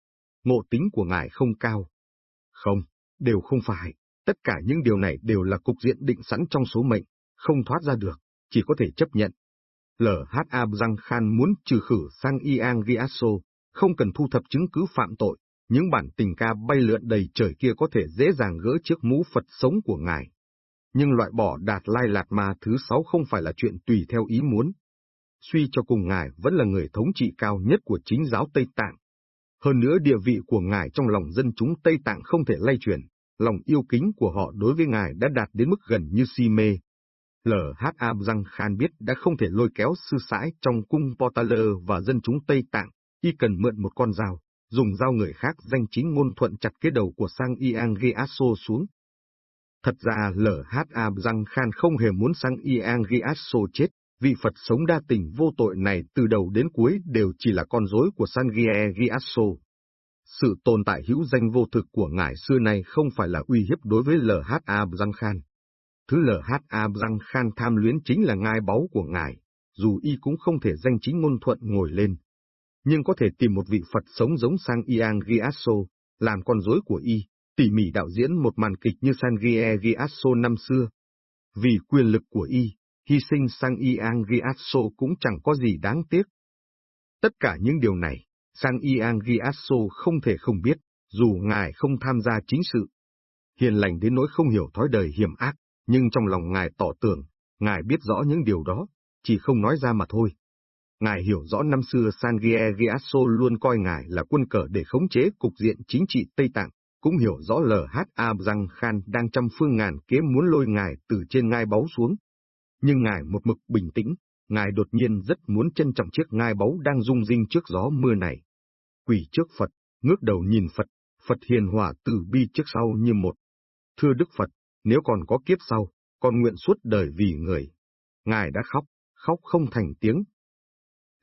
ngộ tính của Ngài không cao? Không, đều không phải, tất cả những điều này đều là cục diện định sẵn trong số mệnh, không thoát ra được, chỉ có thể chấp nhận. LHA Giang Khan muốn trừ khử Sang Yang Riasso, không cần thu thập chứng cứ phạm tội, những bản tình ca bay lượn đầy trời kia có thể dễ dàng gỡ chiếc mũ Phật sống của ngài. Nhưng loại bỏ đạt lai lạt ma thứ sáu không phải là chuyện tùy theo ý muốn. Suy cho cùng ngài vẫn là người thống trị cao nhất của chính giáo Tây Tạng. Hơn nữa địa vị của ngài trong lòng dân chúng Tây Tạng không thể lay chuyển, lòng yêu kính của họ đối với ngài đã đạt đến mức gần như si mê. L.H.A. Răng Khan biết đã không thể lôi kéo sư sãi trong cung Portaler và dân chúng Tây Tạng, y cần mượn một con dao, dùng dao người khác danh chính ngôn thuận chặt cái đầu của Sang Iang Giasso xuống. Thật ra L.H.A. Răng Khan không hề muốn Sang Iang Giasso chết, vị Phật sống đa tình vô tội này từ đầu đến cuối đều chỉ là con rối của Sang Giasso. Sự tồn tại hữu danh vô thực của ngài xưa nay không phải là uy hiếp đối với L.H.A. Giang Khan. Thứ L.H.A. Giang Khan tham luyến chính là ngai báu của ngài, dù y cũng không thể danh chính ngôn thuận ngồi lên, nhưng có thể tìm một vị Phật sống giống Sang Iang Giasso, làm con rối của y, tỉ mỉ đạo diễn một màn kịch như Sangie Giasso năm xưa. Vì quyền lực của y, hy sinh Sang Iang Giasso cũng chẳng có gì đáng tiếc. Tất cả những điều này, Sang Iang Giasso không thể không biết, dù ngài không tham gia chính sự. Hiền lành đến nỗi không hiểu thói đời hiểm ác, nhưng trong lòng ngài tỏ tưởng, ngài biết rõ những điều đó, chỉ không nói ra mà thôi. Ngài hiểu rõ năm xưa Sangie Giasso luôn coi ngài là quân cờ để khống chế cục diện chính trị Tây Tạng, cũng hiểu rõ LHA rằng Khan đang trăm phương ngàn kế muốn lôi ngài từ trên ngai báu xuống. Nhưng ngài một mực bình tĩnh, ngài đột nhiên rất muốn trân trọng chiếc ngai báu đang rung rinh trước gió mưa này. Quỳ trước Phật, ngước đầu nhìn Phật, Phật hiền hòa từ bi trước sau như một. Thưa Đức Phật, nếu còn có kiếp sau, con nguyện suốt đời vì người. Ngài đã khóc, khóc không thành tiếng,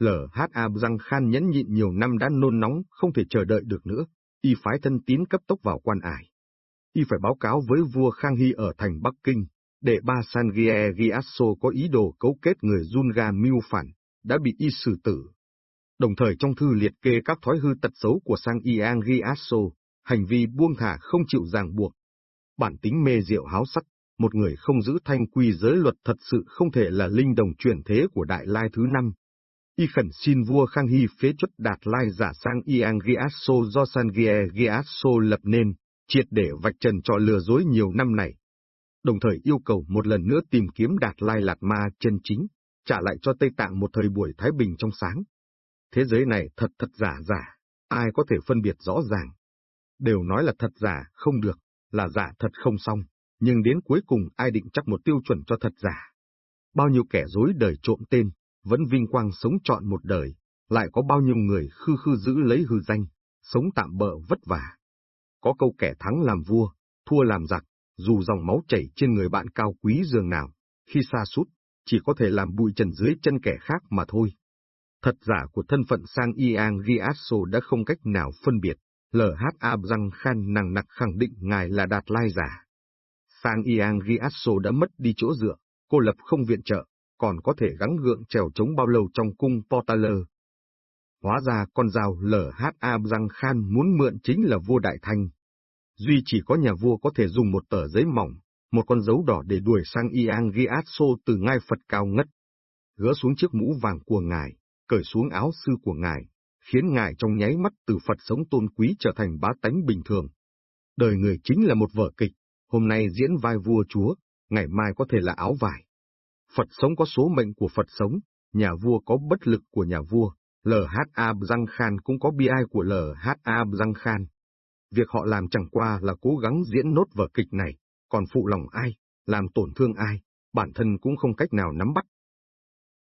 LHA răng Khan nhẫn nhịn nhiều năm đã nôn nóng, không thể chờ đợi được nữa, y phái thân tín cấp tốc vào quan ải. Y phải báo cáo với vua Khang Hy ở thành Bắc Kinh, để ba Sangie Giasso có ý đồ cấu kết người Junga mưu phản, đã bị y xử tử. Đồng thời trong thư liệt kê các thói hư tật xấu của Sang Iang Giasso, hành vi buông thả không chịu ràng buộc. Bản tính mê rượu háo sắc, một người không giữ thanh quy giới luật thật sự không thể là linh đồng chuyển thế của Đại Lai thứ năm, y khẩn xin vua Khang Hy phế chuất đạt lai giả sang Iang Giasso do Sangie Giasso lập nên, triệt để vạch trần trò lừa dối nhiều năm này. Đồng thời yêu cầu một lần nữa tìm kiếm đạt lai lạt ma chân chính, trả lại cho Tây Tạng một thời buổi thái bình trong sáng. Thế giới này thật thật giả giả, ai có thể phân biệt rõ ràng. Đều nói là thật giả không được, là giả thật không xong, nhưng đến cuối cùng ai định chắc một tiêu chuẩn cho thật giả. Bao nhiêu kẻ dối đời trộm tên, vẫn vinh quang sống trọn một đời, lại có bao nhiêu người khư khư giữ lấy hư danh, sống tạm bợ vất vả. Có câu kẻ thắng làm vua, thua làm giặc, dù dòng máu chảy trên người bạn cao quý dường nào, khi xa sút chỉ có thể làm bụi trần dưới chân kẻ khác mà thôi. Thật giả của thân phận sang Iang Riasso đã không cách nào phân biệt, LHA răng khan nặng nặc khẳng định ngài là đạt lai giả. Sang Iang Riasso đã mất đi chỗ dựa, cô lập không viện trợ, còn có thể gắng gượng trèo chống bao lâu trong cung Portaler. Hóa ra con dao LHA răng Khan muốn mượn chính là vua Đại Thanh. Duy chỉ có nhà vua có thể dùng một tờ giấy mỏng, một con dấu đỏ để đuổi sang Iang Giatso từ ngai Phật cao ngất. Gỡ xuống chiếc mũ vàng của ngài, cởi xuống áo sư của ngài, khiến ngài trong nháy mắt từ Phật sống tôn quý trở thành bá tánh bình thường. Đời người chính là một vở kịch, hôm nay diễn vai vua chúa, ngày mai có thể là áo vải. Phật sống có số mệnh của Phật sống, nhà vua có bất lực của nhà vua, LHA Giang Khan cũng có bi ai của LHA Giang Khan. Việc họ làm chẳng qua là cố gắng diễn nốt vở kịch này, còn phụ lòng ai, làm tổn thương ai, bản thân cũng không cách nào nắm bắt.